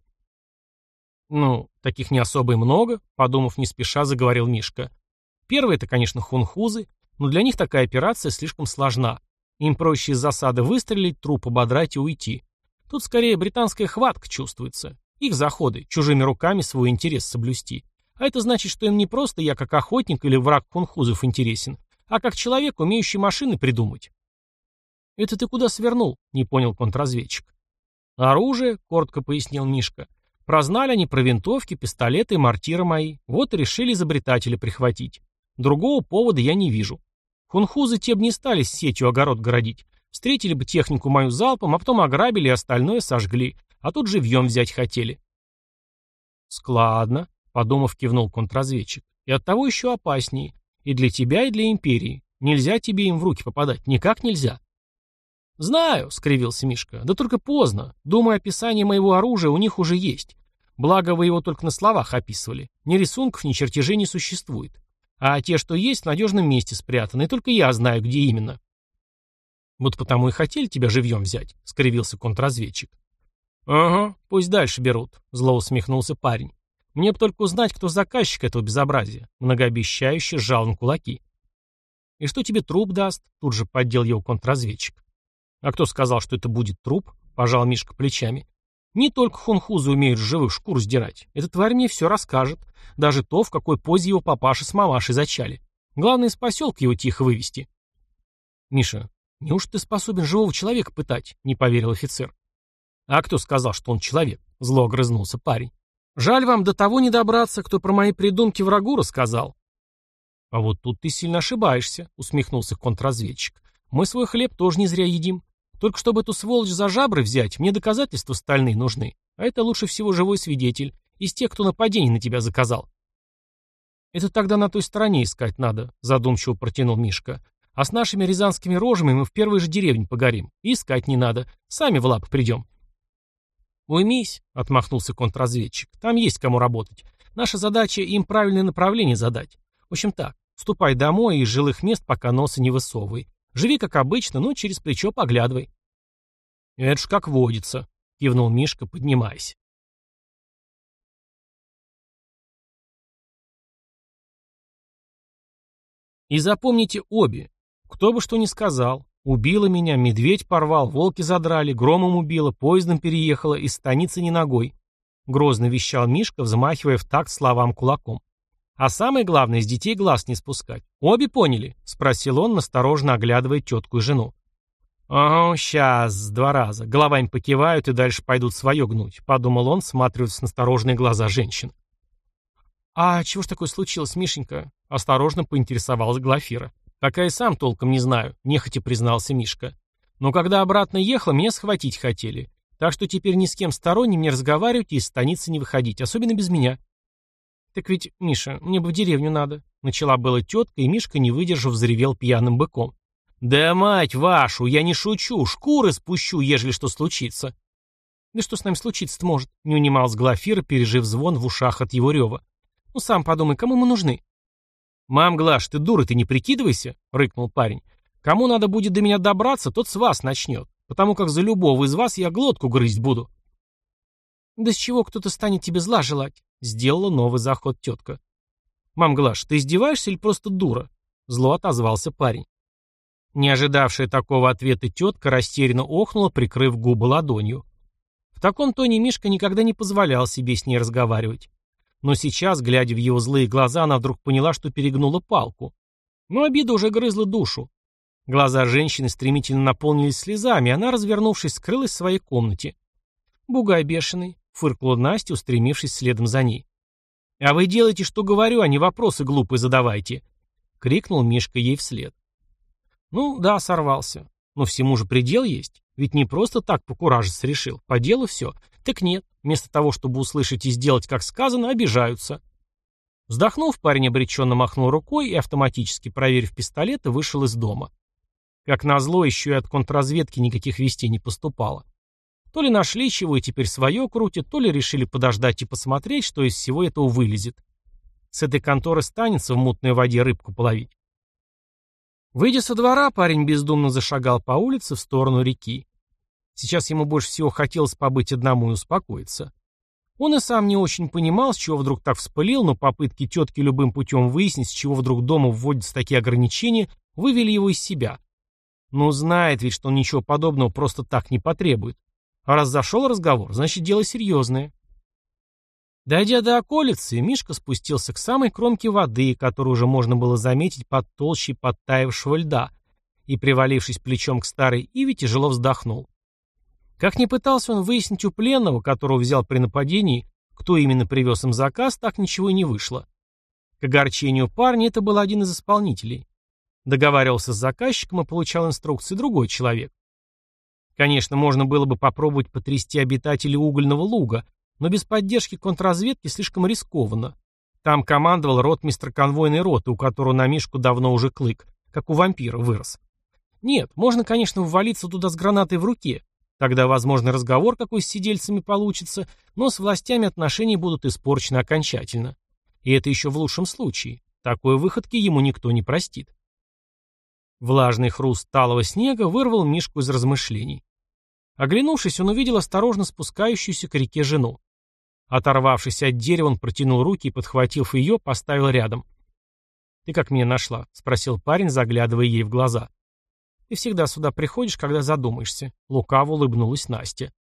Ну, таких не особо и много, подумав не спеша, заговорил Мишка. Первый это, конечно, хунхузы, но для них такая операция слишком сложна. Им проще из засады выстрелить, труп ободрать и уйти. Тут скорее британская хватка чувствуется. Их заходы, чужими руками свой интерес соблюсти. А это значит, что им не просто я как охотник или враг хунхузов интересен, а как человек, умеющий машины придумать. «Это ты куда свернул?» — не понял контрразведчик. «Оружие», — коротко пояснил Мишка. «Прознали они про винтовки, пистолеты и мортиры мои. Вот и решили изобретателя прихватить. Другого повода я не вижу. Хунхузы те бы не стали с сетью огород городить. Встретили бы технику мою залпом, а потом ограбили и остальное сожгли. А тут живьем взять хотели». «Складно», Подумав, кивнул контрразведчик. И оттого еще опаснее. И для тебя, и для империи. Нельзя тебе им в руки попадать. Никак нельзя. «Знаю», — скривился Мишка. «Да только поздно. Думаю, описание моего оружия у них уже есть. Благо, вы его только на словах описывали. Ни рисунков, ни чертежей не существует. А те, что есть, в надежном месте спрятаны, и только я знаю, где именно». «Вот потому и хотели тебя живьем взять», — скривился контрразведчик. «Ага, пусть дальше берут», — зло усмехнулся парень. Мне бы только узнать, кто заказчик этого безобразия. Многообещающе сжал на кулаки. И что тебе труп даст? Тут же поддел его контрразведчик. А кто сказал, что это будет труп? пожал Мишка плечами. Не только хунхузы умеют живых шкур сдирать. Эта тварь мне все расскажет. Даже то, в какой позе его папаша с мамашей зачали. Главное, из поселка его тихо вывести. Миша, неужто ты способен живого человека пытать? Не поверил офицер. А кто сказал, что он человек? Зло огрызнулся парень. Жаль вам до того не добраться, кто про мои придумки врагу рассказал. А вот тут ты сильно ошибаешься, усмехнулся контрразведчик. Мы свой хлеб тоже не зря едим. Только чтобы эту сволочь за жабры взять, мне доказательства стальные нужны. А это лучше всего живой свидетель, из тех, кто нападение на тебя заказал. Это тогда на той стороне искать надо, задумчиво протянул Мишка. А с нашими рязанскими рожами мы в первой же деревне погорим. И искать не надо. Сами в лап придем. «Уймись», — отмахнулся контрразведчик. «Там есть кому работать. Наша задача — им правильное направление задать. В общем так, ступай домой и из жилых мест пока носа не высовывай. Живи как обычно, но через плечо поглядывай». «Это ж как водится», — кивнул Мишка, поднимаясь. И запомните обе. Кто бы что ни сказал. Убила меня, медведь порвал, волки задрали, громом убила, поездом переехала, из станицы не ногой. Грозно вещал Мишка, взмахивая в такт словам кулаком. А самое главное, с детей глаз не спускать. Обе поняли? Спросил он, насторожно оглядывая тетку и жену. «Ага, сейчас, два раза. Головами покивают и дальше пойдут свое гнуть», — подумал он, всматриваясь в настороженные глаза женщин. «А чего ж такое случилось, Мишенька?» — осторожно поинтересовалась Глафира. «Пока и сам толком не знаю», — нехотя признался Мишка. «Но когда обратно ехал, меня схватить хотели. Так что теперь ни с кем сторонним не разговаривать и из станицы не выходить, особенно без меня». «Так ведь, Миша, мне бы в деревню надо», — начала была тетка, и Мишка, не выдержав, заревел пьяным быком. «Да мать вашу, я не шучу, шкуры спущу, ежели что случится». «Да что с нами случится-то может?» — не унимался Глафира, пережив звон в ушах от его рева. «Ну сам подумай, кому мы нужны?» «Мам, Глаш, ты дура, ты не прикидывайся», — рыкнул парень. «Кому надо будет до меня добраться, тот с вас начнет, потому как за любого из вас я глотку грызть буду». «Да с чего кто-то станет тебе зла желать?» — сделала новый заход тетка. «Мам, Глаш, ты издеваешься или просто дура?» — зло отозвался парень. Не ожидавшая такого ответа тетка растерянно охнула, прикрыв губы ладонью. В таком тоне Мишка никогда не позволял себе с ней разговаривать. Но сейчас, глядя в его злые глаза, она вдруг поняла, что перегнула палку. Но обида уже грызла душу. Глаза женщины стремительно наполнились слезами, она, развернувшись, скрылась в своей комнате. «Бугай бешеный», — фыркнула Настя, устремившись следом за ней. «А вы делайте, что говорю, а не вопросы глупые задавайте», — крикнул Мишка ей вслед. Ну, да, сорвался. Но всему же предел есть. Ведь не просто так покуражиться решил. По делу все. Так нет. Вместо того, чтобы услышать и сделать, как сказано, обижаются. Вздохнув, парень обреченно махнул рукой и, автоматически проверив пистолет, вышел из дома. Как назло, еще и от контрразведки никаких вестей не поступало. То ли нашли чего и теперь свое крутят, то ли решили подождать и посмотреть, что из всего этого вылезет. С этой конторы станется в мутной воде рыбку половить. Выйдя со двора, парень бездумно зашагал по улице в сторону реки. Сейчас ему больше всего хотелось побыть одному и успокоиться. Он и сам не очень понимал, с чего вдруг так вспылил, но попытки тетки любым путем выяснить, с чего вдруг дома вводятся такие ограничения, вывели его из себя. Но знает ведь, что он ничего подобного просто так не потребует. А раз зашел разговор, значит дело серьезное. Дойдя до околицы, Мишка спустился к самой кромке воды, которую уже можно было заметить под толщей подтаявшего льда, и, привалившись плечом к старой иве, тяжело вздохнул. Как ни пытался он выяснить у пленного, которого взял при нападении, кто именно привез им заказ, так ничего и не вышло. К огорчению парня это был один из исполнителей. Договаривался с заказчиком и получал инструкции другой человек. Конечно, можно было бы попробовать потрясти обитателей угольного луга, но без поддержки контрразведки слишком рискованно. Там командовал ротмистр конвойной роты, у которого на Мишку давно уже клык, как у вампира, вырос. Нет, можно, конечно, ввалиться туда с гранатой в руке, Тогда, возможно, разговор какой с сидельцами получится, но с властями отношения будут испорчены окончательно. И это еще в лучшем случае. Такой выходки ему никто не простит. Влажный хруст талого снега вырвал Мишку из размышлений. Оглянувшись, он увидел осторожно спускающуюся к реке жену. Оторвавшись от дерева, он протянул руки и, подхватив ее, поставил рядом. «Ты как меня нашла?» — спросил парень, заглядывая ей в глаза. Ты всегда сюда приходишь, когда задумаешься. Лукаво улыбнулась Настя.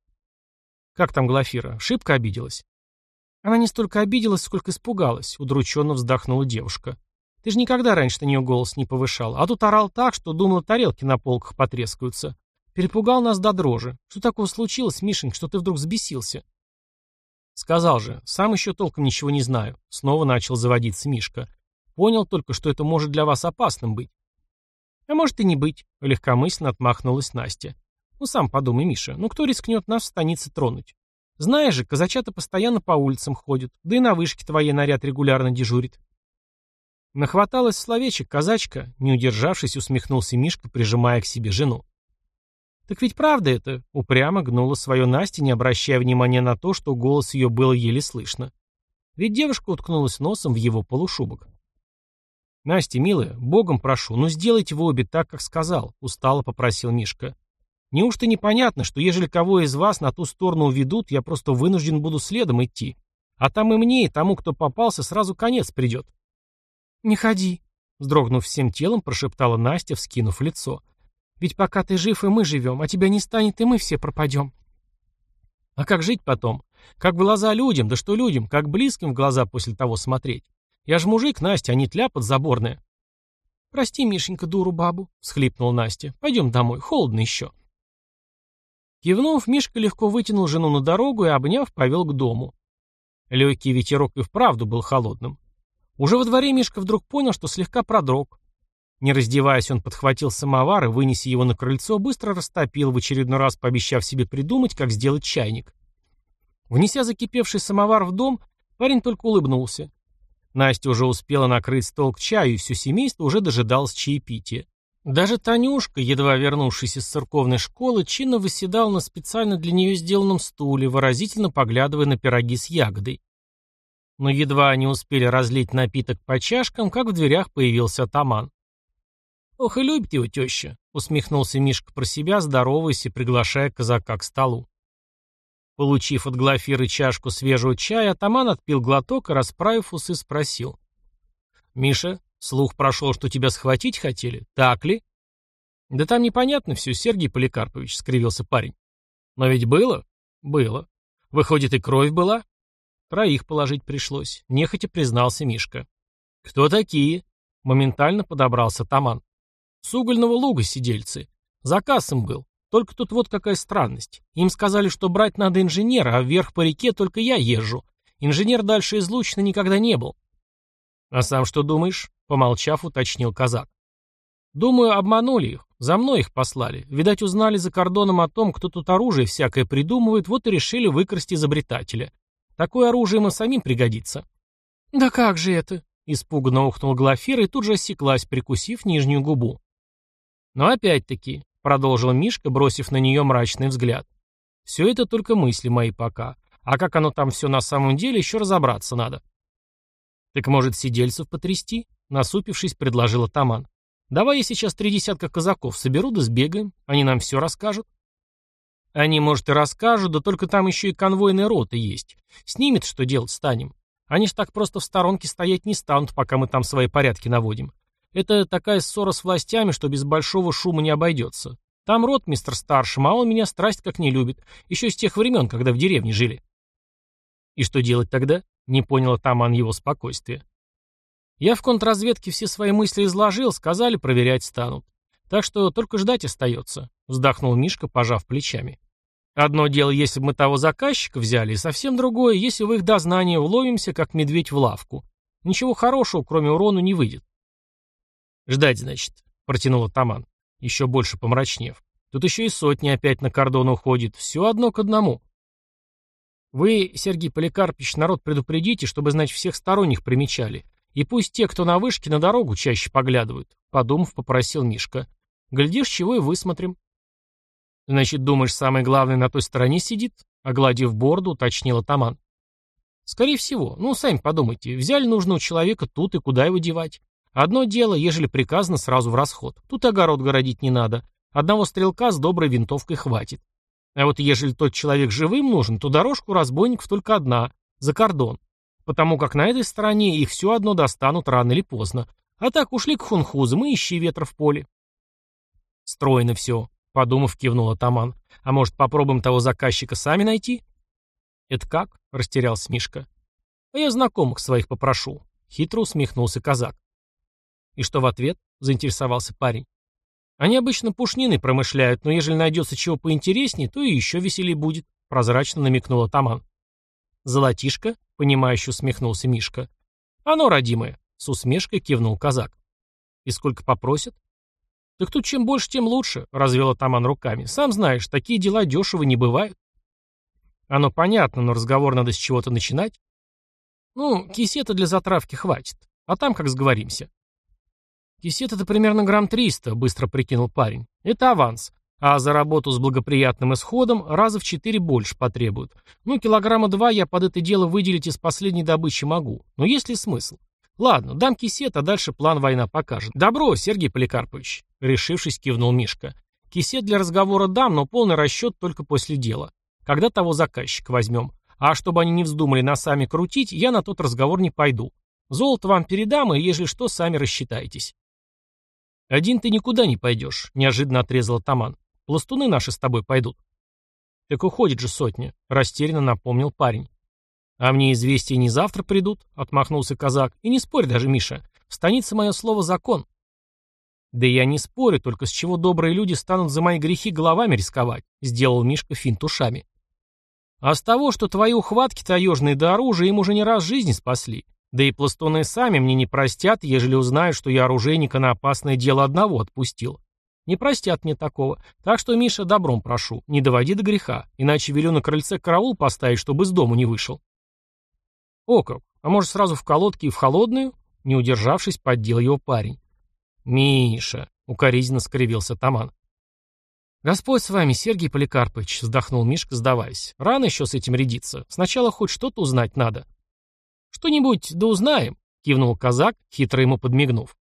Как там Глафира? Шибко обиделась? Она не столько обиделась, сколько испугалась, удрученно вздохнула девушка. Ты же никогда раньше на нее голос не повышал, а тут орал так, что думала, тарелки на полках потрескаются. Перепугал нас до дрожи. Что такого случилось, Мишенька, что ты вдруг взбесился? Сказал же, сам еще толком ничего не знаю. Снова начал заводиться Мишка. Понял только, что это может для вас опасным быть. А может и не быть, легкомысленно отмахнулась Настя. Ну сам подумай, Миша, ну кто рискнет нас в станице тронуть? Знаешь же, казачата постоянно по улицам ходят, да и на вышке твоей наряд регулярно дежурит. Нахваталась словечек казачка, не удержавшись, усмехнулся Мишка, прижимая к себе жену. «Так ведь правда это?» — упрямо гнула свое Настя, не обращая внимания на то, что голос ее было еле слышно. Ведь девушка уткнулась носом в его полушубок. «Настя, милая, богом прошу, ну сделайте вы обе так, как сказал», — устало попросил Мишка. Неужто непонятно, что ежели кого из вас на ту сторону уведут, я просто вынужден буду следом идти? А там и мне, и тому, кто попался, сразу конец придет. «Не ходи», — вздрогнув всем телом, прошептала Настя, вскинув лицо. «Ведь пока ты жив, и мы живем, а тебя не станет, и мы все пропадем». «А как жить потом? Как в глаза людям? Да что людям? Как близким в глаза после того смотреть? Я ж мужик, Настя, а не тля подзаборная». «Прости, Мишенька, дуру бабу», — всхлипнула Настя. «Пойдем домой, холодно еще». Кивнув, Мишка легко вытянул жену на дорогу и, обняв, повел к дому. Легкий ветерок и вправду был холодным. Уже во дворе Мишка вдруг понял, что слегка продрог. Не раздеваясь, он подхватил самовар и, вынеся его на крыльцо, быстро растопил, в очередной раз пообещав себе придумать, как сделать чайник. Внеся закипевший самовар в дом, парень только улыбнулся. Настя уже успела накрыть стол к чаю, и все семейство уже дожидалось чаепития. Даже Танюшка, едва вернувшись из церковной школы, чинно выседал на специально для нее сделанном стуле, выразительно поглядывая на пироги с ягодой. Но едва они успели разлить напиток по чашкам, как в дверях появился атаман. «Ох и любит его теща», — усмехнулся Мишка про себя, здороваясь и приглашая казака к столу. Получив от Глафиры чашку свежего чая, атаман отпил глоток и, расправив усы, спросил. «Миша, Слух прошел, что тебя схватить хотели. Так ли? Да там непонятно все, Сергей Поликарпович, скривился парень. Но ведь было? Было. Выходит, и кровь была? Троих положить пришлось. Нехотя признался Мишка. Кто такие? Моментально подобрался Таман. С угольного луга сидельцы. Заказ им был. Только тут вот какая странность. Им сказали, что брать надо инженера, а вверх по реке только я езжу. Инженер дальше излучно никогда не был. А сам что думаешь? Помолчав, уточнил казак. Думаю, обманули их. За мной их послали. Видать, узнали за кордоном о том, кто тут оружие всякое придумывает, вот и решили выкрасть изобретателя. Такое оружие им самим пригодится. Да как же это? Испуганно ухнул Глафира и тут же осеклась, прикусив нижнюю губу. Но опять-таки, продолжил Мишка, бросив на нее мрачный взгляд. Все это только мысли мои пока. А как оно там все на самом деле, еще разобраться надо. Так может, сидельцев потрясти? Насупившись, предложил атаман. «Давай я сейчас три десятка казаков соберу да сбегаем. Они нам все расскажут». «Они, может, и расскажут, да только там еще и конвойная рота есть. С ними-то что делать станем? Они ж так просто в сторонке стоять не станут, пока мы там свои порядки наводим. Это такая ссора с властями, что без большого шума не обойдется. Там рот мистер старшим, а он меня страсть как не любит. Еще с тех времен, когда в деревне жили». «И что делать тогда?» — не понял атаман его спокойствия. Я в контрразведке все свои мысли изложил, сказали, проверять станут. Так что только ждать остается, вздохнул Мишка, пожав плечами. Одно дело, если бы мы того заказчика взяли, и совсем другое, если в их дознание уловимся, как медведь в лавку. Ничего хорошего, кроме урона, не выйдет. Ждать, значит, протянул атаман, еще больше помрачнев. Тут еще и сотни опять на кордон уходит. Все одно к одному. Вы, Сергей Поликарпович, народ предупредите, чтобы, значит, всех сторонних примечали. И пусть те, кто на вышке, на дорогу чаще поглядывают, подумав, попросил Мишка. Глядишь, чего и высмотрим. Значит, думаешь, самый главный на той стороне сидит? Огладив бороду, уточнил атаман. Скорее всего. Ну, сами подумайте. Взяли нужного человека тут и куда его девать? Одно дело, ежели приказано, сразу в расход. Тут огород городить не надо. Одного стрелка с доброй винтовкой хватит. А вот ежели тот человек живым нужен, то дорожку разбойников только одна — за кордон потому как на этой стороне их все одно достанут рано или поздно. А так ушли к хунхузам и ищи ветра в поле. Стройно все, подумав, кивнул атаман. А может, попробуем того заказчика сами найти? Это как? Растерялся Мишка. А я знакомых своих попрошу. Хитро усмехнулся казак. И что в ответ? Заинтересовался парень. Они обычно пушнины промышляют, но ежели найдется чего поинтереснее, то и еще веселее будет, прозрачно намекнул атаман. Золотишко? Понимающе усмехнулся Мишка. Оно, родимое, с усмешкой кивнул казак. И сколько попросят? Так тут чем больше, тем лучше, развел атаман руками. Сам знаешь, такие дела дешево не бывают. Оно понятно, но разговор надо с чего-то начинать. Ну, кисета для затравки хватит. А там как сговоримся. Кисет это примерно грамм триста, быстро прикинул парень. Это аванс. А за работу с благоприятным исходом раза в четыре больше потребуют. Ну, килограмма два я под это дело выделить из последней добычи могу. Но есть ли смысл? Ладно, дам кисет, а дальше план война покажет. Добро, Сергей Поликарпович. Решившись, кивнул Мишка. Кисет для разговора дам, но полный расчет только после дела. Когда того заказчика возьмем. А чтобы они не вздумали носами крутить, я на тот разговор не пойду. Золото вам передам, и, ежели что, сами рассчитайтесь. «Один ты никуда не пойдешь», — неожиданно отрезал атаман. «Пластуны наши с тобой пойдут». «Так уходит же сотня», — растерянно напомнил парень. «А мне известия не завтра придут», — отмахнулся казак. «И не спорь даже, Миша. В станице мое слово закон». «Да я не спорю, только с чего добрые люди станут за мои грехи головами рисковать», — сделал Мишка финт ушами. «А с того, что твои ухватки таежные до оружия им уже не раз жизни спасли. Да и пластуны сами мне не простят, ежели узнают, что я оружейника на опасное дело одного отпустил. Не простят мне такого. Так что, Миша, добром прошу, не доводи до греха, иначе велю на крыльце караул поставить, чтобы из дому не вышел. О как, а может сразу в колодке и в холодную? Не удержавшись, поддел его парень. Миша, укоризненно скривился Таман. «Господь с вами, Сергей Поликарпович», — вздохнул Мишка, сдаваясь. «Рано еще с этим рядиться. Сначала хоть что-то узнать надо». «Что-нибудь да узнаем», — кивнул казак, хитро ему подмигнув.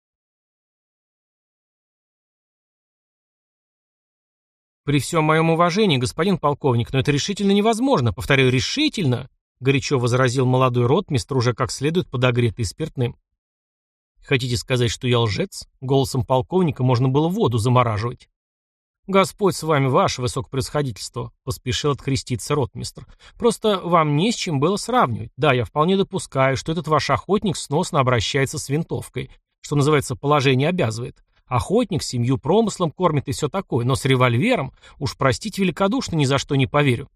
«При всем моем уважении, господин полковник, но это решительно невозможно. Повторяю, решительно!» — горячо возразил молодой ротмистр, уже как следует подогретый спиртным. «Хотите сказать, что я лжец?» Голосом полковника можно было воду замораживать. «Господь с вами, ваше высокопроисходительство», — поспешил откреститься ротмистр. «Просто вам не с чем было сравнивать. Да, я вполне допускаю, что этот ваш охотник сносно обращается с винтовкой, что называется, положение обязывает. Охотник, семью промыслом кормит и все такое, но с револьвером, уж простите великодушно, ни за что не поверю».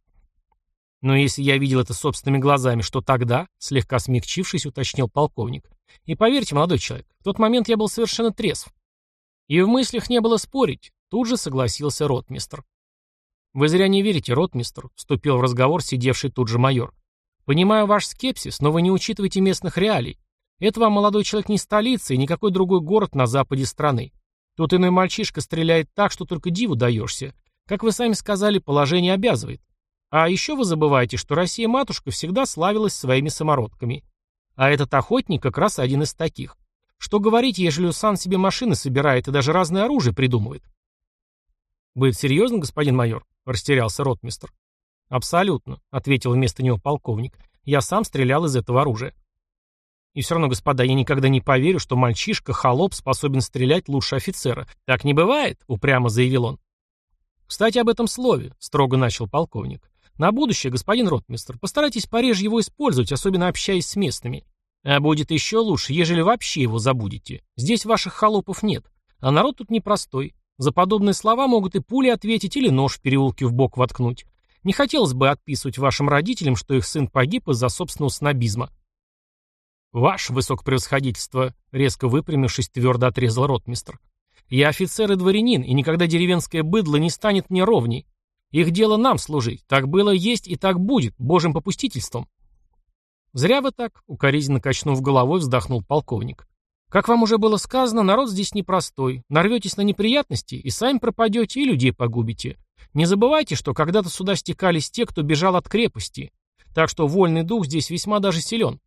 «Но если я видел это собственными глазами, что тогда?» — слегка смягчившись, уточнил полковник. «И поверьте, молодой человек, в тот момент я был совершенно трезв. И в мыслях не было спорить. Тут же согласился ротмистр. «Вы зря не верите, ротмистр», — вступил в разговор сидевший тут же майор. «Понимаю ваш скепсис, но вы не учитываете местных реалий. Это вам, молодой человек, не столица и никакой другой город на западе страны. Тут иной мальчишка стреляет так, что только диву даешься. Как вы сами сказали, положение обязывает. А еще вы забываете, что Россия-матушка всегда славилась своими самородками. А этот охотник как раз один из таких. Что говорить, ежели Усан себе машины собирает и даже разное оружие придумывает? «Вы серьезно, господин майор?» — растерялся ротмистр. «Абсолютно», — ответил вместо него полковник. «Я сам стрелял из этого оружия». «И все равно, господа, я никогда не поверю, что мальчишка, холоп, способен стрелять лучше офицера. Так не бывает», — упрямо заявил он. «Кстати, об этом слове», — строго начал полковник. «На будущее, господин ротмистр, постарайтесь пореже его использовать, особенно общаясь с местными. А будет еще лучше, ежели вообще его забудете. Здесь ваших холопов нет, а народ тут непростой. За подобные слова могут и пули ответить, или нож в переулке в бок воткнуть. Не хотелось бы отписывать вашим родителям, что их сын погиб из-за собственного снобизма. «Ваше высокопревосходительство», — резко выпрямившись, твердо отрезал ротмистр. «Я офицер и дворянин, и никогда деревенское быдло не станет мне ровней. Их дело нам служить. Так было, есть и так будет, божьим попустительством». «Зря вы так», — укоризненно качнув головой, вздохнул полковник. Как вам уже было сказано, народ здесь непростой. Нарветесь на неприятности и сами пропадете, и людей погубите. Не забывайте, что когда-то сюда стекались те, кто бежал от крепости. Так что вольный дух здесь весьма даже силен.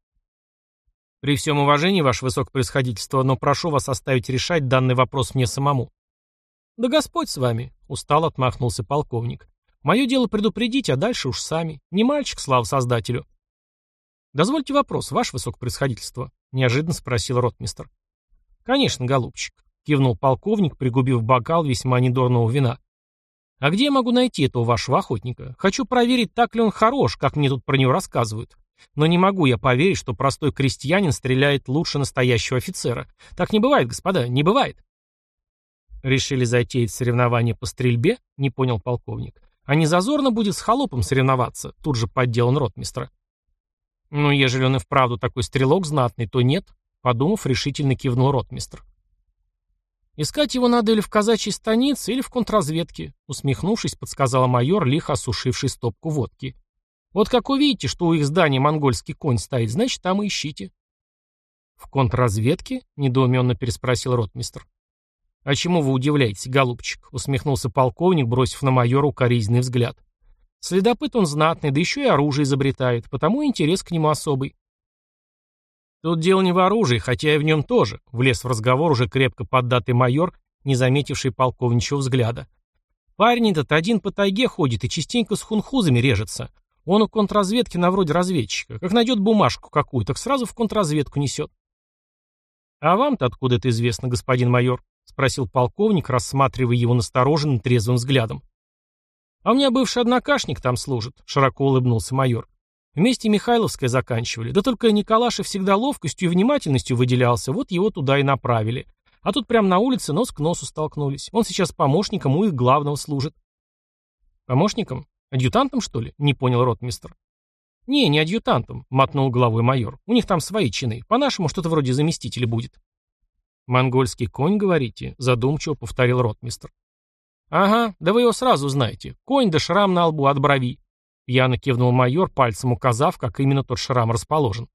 При всем уважении, ваше высокопроисходительство, но прошу вас оставить решать данный вопрос мне самому. Да Господь с вами, устал отмахнулся полковник. Мое дело предупредить, а дальше уж сами. Не мальчик, слава создателю. Дозвольте вопрос, ваше высокопроисходительство, неожиданно спросил ротмистр. «Конечно, голубчик», — кивнул полковник, пригубив бокал весьма недорного вина. А где я могу найти этого вашего охотника? Хочу проверить, так ли он хорош, как мне тут про него рассказывают. Но не могу я поверить, что простой крестьянин стреляет лучше настоящего офицера. Так не бывает, господа, не бывает. Решили затеять соревнование по стрельбе? Не понял полковник. А не зазорно будет с холопом соревноваться, тут же поддел он ротмистра. Ну, ежели он и вправду такой стрелок знатный, то нет, подумав, решительно кивнул ротмистр. Искать его надо или в казачьей станице, или в контрразведке, усмехнувшись, подсказал майор, лихо осушивший стопку водки. Вот как увидите, что у их здания монгольский конь стоит, значит, там и ищите. В контрразведке? недоуменно переспросил ротмистр. «А чему вы удивляетесь, голубчик?» — усмехнулся полковник, бросив на майора укоризненный взгляд. «Следопыт он знатный, да еще и оружие изобретает, потому интерес к нему особый». «Тут дело не в оружии, хотя и в нем тоже», — влез в разговор уже крепко поддатый майор, не заметивший полковничьего взгляда. «Парень этот один по тайге ходит и частенько с хунхузами режется. Он у контрразведки на вроде разведчика. Как найдет бумажку какую, так сразу в контрразведку несет». «А вам-то откуда это известно, господин майор?» — спросил полковник, рассматривая его настороженным трезвым взглядом. «А у меня бывший однокашник там служит», — широко улыбнулся майор. «Вместе Михайловское заканчивали. Да только Николаша всегда ловкостью и внимательностью выделялся, вот его туда и направили. А тут прямо на улице нос к носу столкнулись. Он сейчас помощником у их главного служит». «Помощником? Адъютантом, что ли?» — не понял ротмистр. «Не, не адъютантом», — мотнул головой майор. «У них там свои чины. По-нашему что-то вроде заместителя будет». «Монгольский конь, говорите?» — задумчиво повторил ротмистр. «Ага, да вы его сразу знаете. Конь да шрам на лбу от брови». Пьяно кивнул майор, пальцем указав, как именно тот шрам расположен.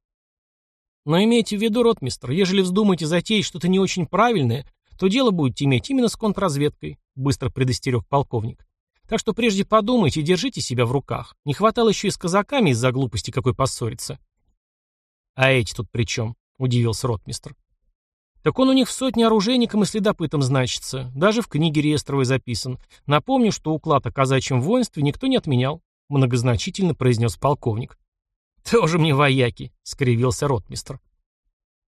«Но имейте в виду, ротмистр, ежели вздумаете затеять что-то не очень правильное, то дело будете иметь именно с контрразведкой», — быстро предостерег полковник. «Так что прежде подумайте и держите себя в руках. Не хватало еще и с казаками из-за глупости какой поссориться». «А эти тут при чем?» — удивился ротмистр. Так он у них в сотне оружейником и следопытом значится. Даже в книге реестровой записан. Напомню, что уклад о казачьем воинстве никто не отменял. Многозначительно произнес полковник. «Тоже мне вояки», — скривился ротмистр.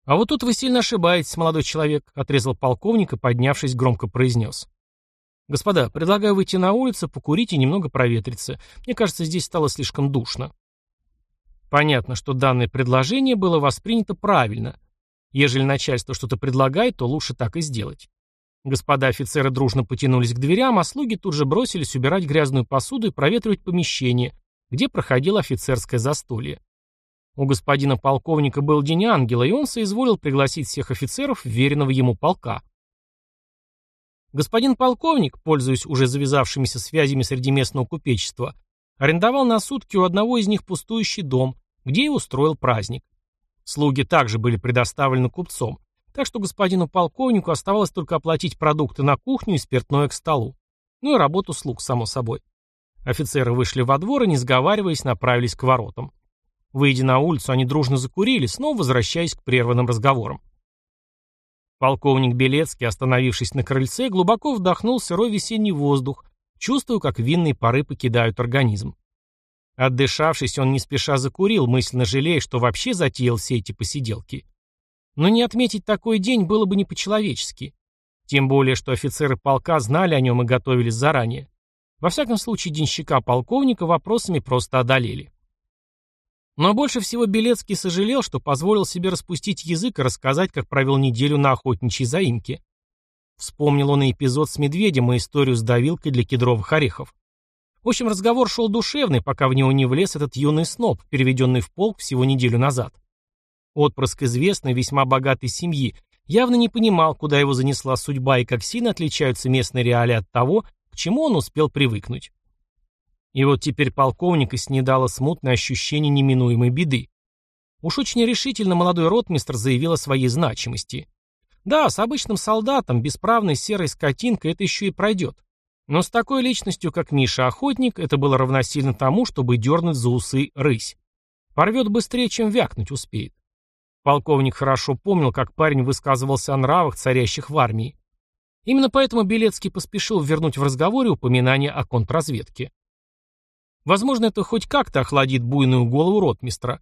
«А вот тут вы сильно ошибаетесь, молодой человек», — отрезал полковник и, поднявшись, громко произнес. «Господа, предлагаю выйти на улицу, покурить и немного проветриться. Мне кажется, здесь стало слишком душно». Понятно, что данное предложение было воспринято правильно, Ежели начальство что-то предлагает, то лучше так и сделать. Господа офицеры дружно потянулись к дверям, а слуги тут же бросились убирать грязную посуду и проветривать помещение, где проходило офицерское застолье. У господина полковника был день ангела, и он соизволил пригласить всех офицеров веренного ему полка. Господин полковник, пользуясь уже завязавшимися связями среди местного купечества, арендовал на сутки у одного из них пустующий дом, где и устроил праздник. Слуги также были предоставлены купцом, так что господину полковнику оставалось только оплатить продукты на кухню и спиртное к столу. Ну и работу слуг, само собой. Офицеры вышли во двор и, не сговариваясь, направились к воротам. Выйдя на улицу, они дружно закурили, снова возвращаясь к прерванным разговорам. Полковник Белецкий, остановившись на крыльце, глубоко вдохнул сырой весенний воздух, чувствуя, как винные пары покидают организм. Отдышавшись, он не спеша закурил, мысленно жалея, что вообще затеял все эти посиделки. Но не отметить такой день было бы не по-человечески. Тем более, что офицеры полка знали о нем и готовились заранее. Во всяком случае, денщика полковника вопросами просто одолели. Но больше всего Белецкий сожалел, что позволил себе распустить язык и рассказать, как провел неделю на охотничьей заимке. Вспомнил он и эпизод с медведем и историю с давилкой для кедровых орехов. В общем, разговор шел душевный, пока в него не влез этот юный сноб, переведенный в полк всего неделю назад. Отпрыск известной, весьма богатой семьи, явно не понимал, куда его занесла судьба и как сильно отличаются местные реалии от того, к чему он успел привыкнуть. И вот теперь полковника снедало смутное ощущение неминуемой беды. Уж очень решительно молодой ротмистр заявил о своей значимости. Да, с обычным солдатом, бесправной серой скотинкой это еще и пройдет. Но с такой личностью, как Миша Охотник, это было равносильно тому, чтобы дернуть за усы рысь. Порвет быстрее, чем вякнуть успеет. Полковник хорошо помнил, как парень высказывался о нравах, царящих в армии. Именно поэтому Белецкий поспешил вернуть в разговоре упоминание о контрразведке. Возможно, это хоть как-то охладит буйную голову ротмистра.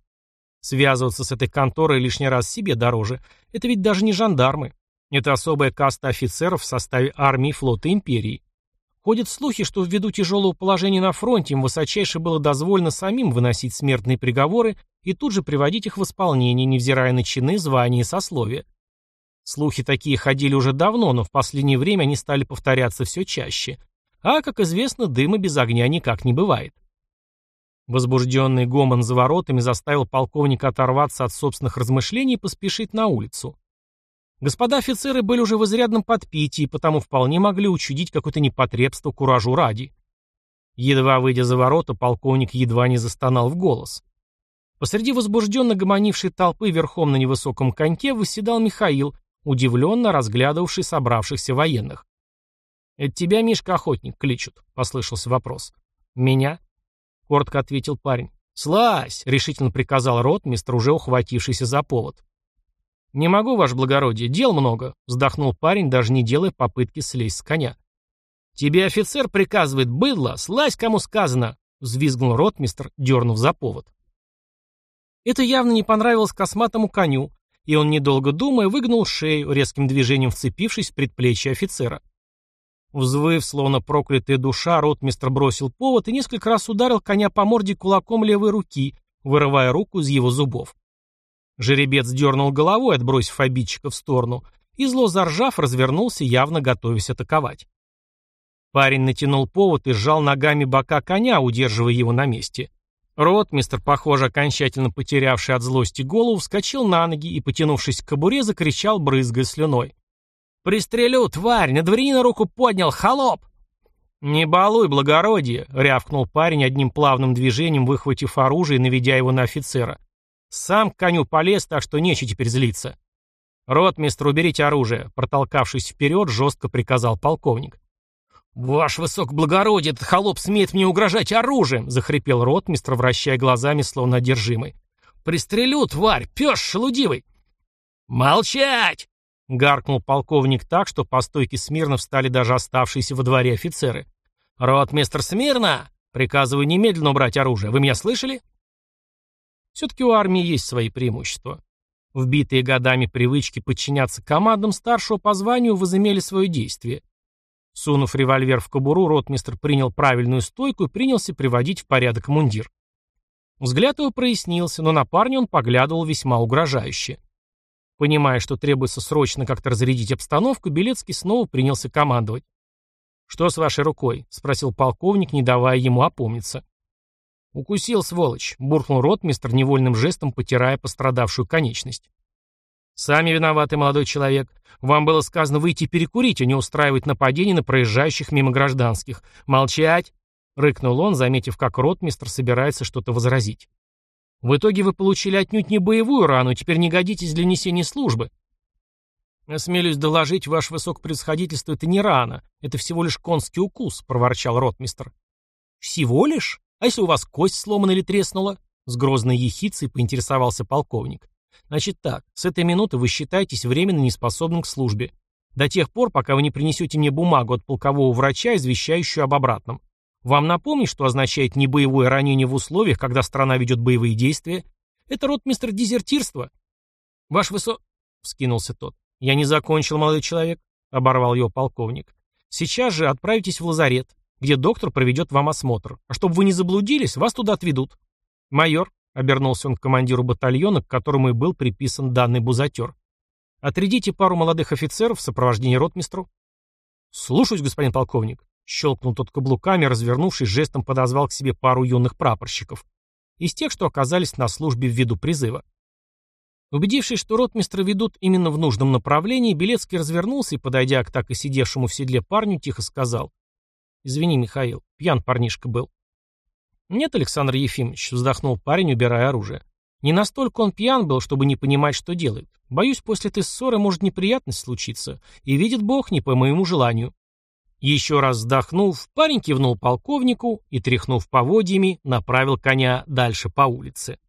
Связываться с этой конторой лишний раз себе дороже. Это ведь даже не жандармы. Это особая каста офицеров в составе армии флота империи. Ходят слухи, что ввиду тяжелого положения на фронте им высочайше было дозволено самим выносить смертные приговоры и тут же приводить их в исполнение, невзирая на чины, звания и сословия. Слухи такие ходили уже давно, но в последнее время они стали повторяться все чаще. А, как известно, дыма без огня никак не бывает. Возбужденный гомон за воротами заставил полковника оторваться от собственных размышлений и поспешить на улицу. Господа офицеры были уже в изрядном подпитии, потому вполне могли учудить какое-то непотребство куражу ради. Едва выйдя за ворота, полковник едва не застонал в голос. Посреди возбужденно гомонившей толпы верхом на невысоком коньке восседал Михаил, удивленно разглядывавший собравшихся военных. «Это тебя, Мишка, охотник, кличут», — послышался вопрос. «Меня?» — коротко ответил парень. «Слазь!» — решительно приказал ротмистр, уже ухватившийся за повод. «Не могу, ваше благородие, дел много», — вздохнул парень, даже не делая попытки слезть с коня. «Тебе офицер приказывает, быдло, слазь, кому сказано!» — взвизгнул ротмистр, дернув за повод. Это явно не понравилось косматому коню, и он, недолго думая, выгнул шею, резким движением вцепившись в предплечье офицера. Взвыв, словно проклятая душа, ротмистр бросил повод и несколько раз ударил коня по морде кулаком левой руки, вырывая руку из его зубов. Жеребец дернул головой, отбросив обидчика в сторону, и зло заржав, развернулся, явно готовясь атаковать. Парень натянул повод и сжал ногами бока коня, удерживая его на месте. Ротмистр, похоже, окончательно потерявший от злости голову, вскочил на ноги и, потянувшись к кобуре, закричал, брызгая слюной. «Пристрелю, тварь! На дворянина руку поднял! Холоп!» «Не балуй, благородие!» — рявкнул парень одним плавным движением, выхватив оружие и наведя его на офицера. «Сам к коню полез, так что нечего теперь злиться». «Ротмистр, уберите оружие!» — протолкавшись вперед, жестко приказал полковник. «Ваше высокоблагородие, этот холоп смеет мне угрожать оружием!» — захрипел ротмистр, вращая глазами, словно одержимый. «Пристрелю, тварь! Пес шелудивый!» «Молчать!» — гаркнул полковник так, что по стойке смирно встали даже оставшиеся во дворе офицеры. «Ротмистр смирно! Приказываю немедленно убрать оружие. Вы меня слышали?» Все-таки у армии есть свои преимущества. Вбитые годами привычки подчиняться командам старшего по званию возымели свое действие. Сунув револьвер в кобуру, ротмистр принял правильную стойку и принялся приводить в порядок мундир. Взгляд его прояснился, но на парня он поглядывал весьма угрожающе. Понимая, что требуется срочно как-то разрядить обстановку, Белецкий снова принялся командовать. «Что с вашей рукой?» — спросил полковник, не давая ему опомниться. «Укусил, сволочь», — буркнул ротмистр, невольным жестом потирая пострадавшую конечность. «Сами виноваты, молодой человек. Вам было сказано выйти перекурить, а не устраивать нападение на проезжающих мимо гражданских. Молчать!» — рыкнул он, заметив, как ротмистр собирается что-то возразить. «В итоге вы получили отнюдь не боевую рану, теперь не годитесь для несения службы». «Осмелюсь доложить, ваше высокопредсходительство, это не рана, это всего лишь конский укус», — проворчал ротмистр. «Всего лишь? А если у вас кость сломана или треснула?» — с грозной ехицей поинтересовался полковник. Значит так, с этой минуты вы считаетесь временно неспособным к службе. До тех пор, пока вы не принесете мне бумагу от полкового врача, извещающую об обратном. Вам напомнить, что означает небоевое ранение в условиях, когда страна ведет боевые действия? Это ротмистр дезертирства. Ваш высо... — вскинулся тот. Я не закончил, молодой человек, — оборвал его полковник. Сейчас же отправитесь в лазарет, где доктор проведет вам осмотр. А чтобы вы не заблудились, вас туда отведут. Майор, Обернулся он к командиру батальона, к которому и был приписан данный бузатер. «Отрядите пару молодых офицеров в сопровождении ротмистру». «Слушаюсь, господин полковник», — щелкнул тот каблуками, развернувшись, жестом подозвал к себе пару юных прапорщиков. Из тех, что оказались на службе в виду призыва. Убедившись, что ротмистра ведут именно в нужном направлении, Белецкий развернулся и, подойдя к так и сидевшему в седле парню, тихо сказал. «Извини, Михаил, пьян парнишка был. «Нет, Александр Ефимович», — вздохнул парень, убирая оружие. «Не настолько он пьян был, чтобы не понимать, что делает. Боюсь, после этой ссоры может неприятность случиться, и видит Бог не по моему желанию». Еще раз вздохнув, парень кивнул полковнику и, тряхнув поводьями, направил коня дальше по улице.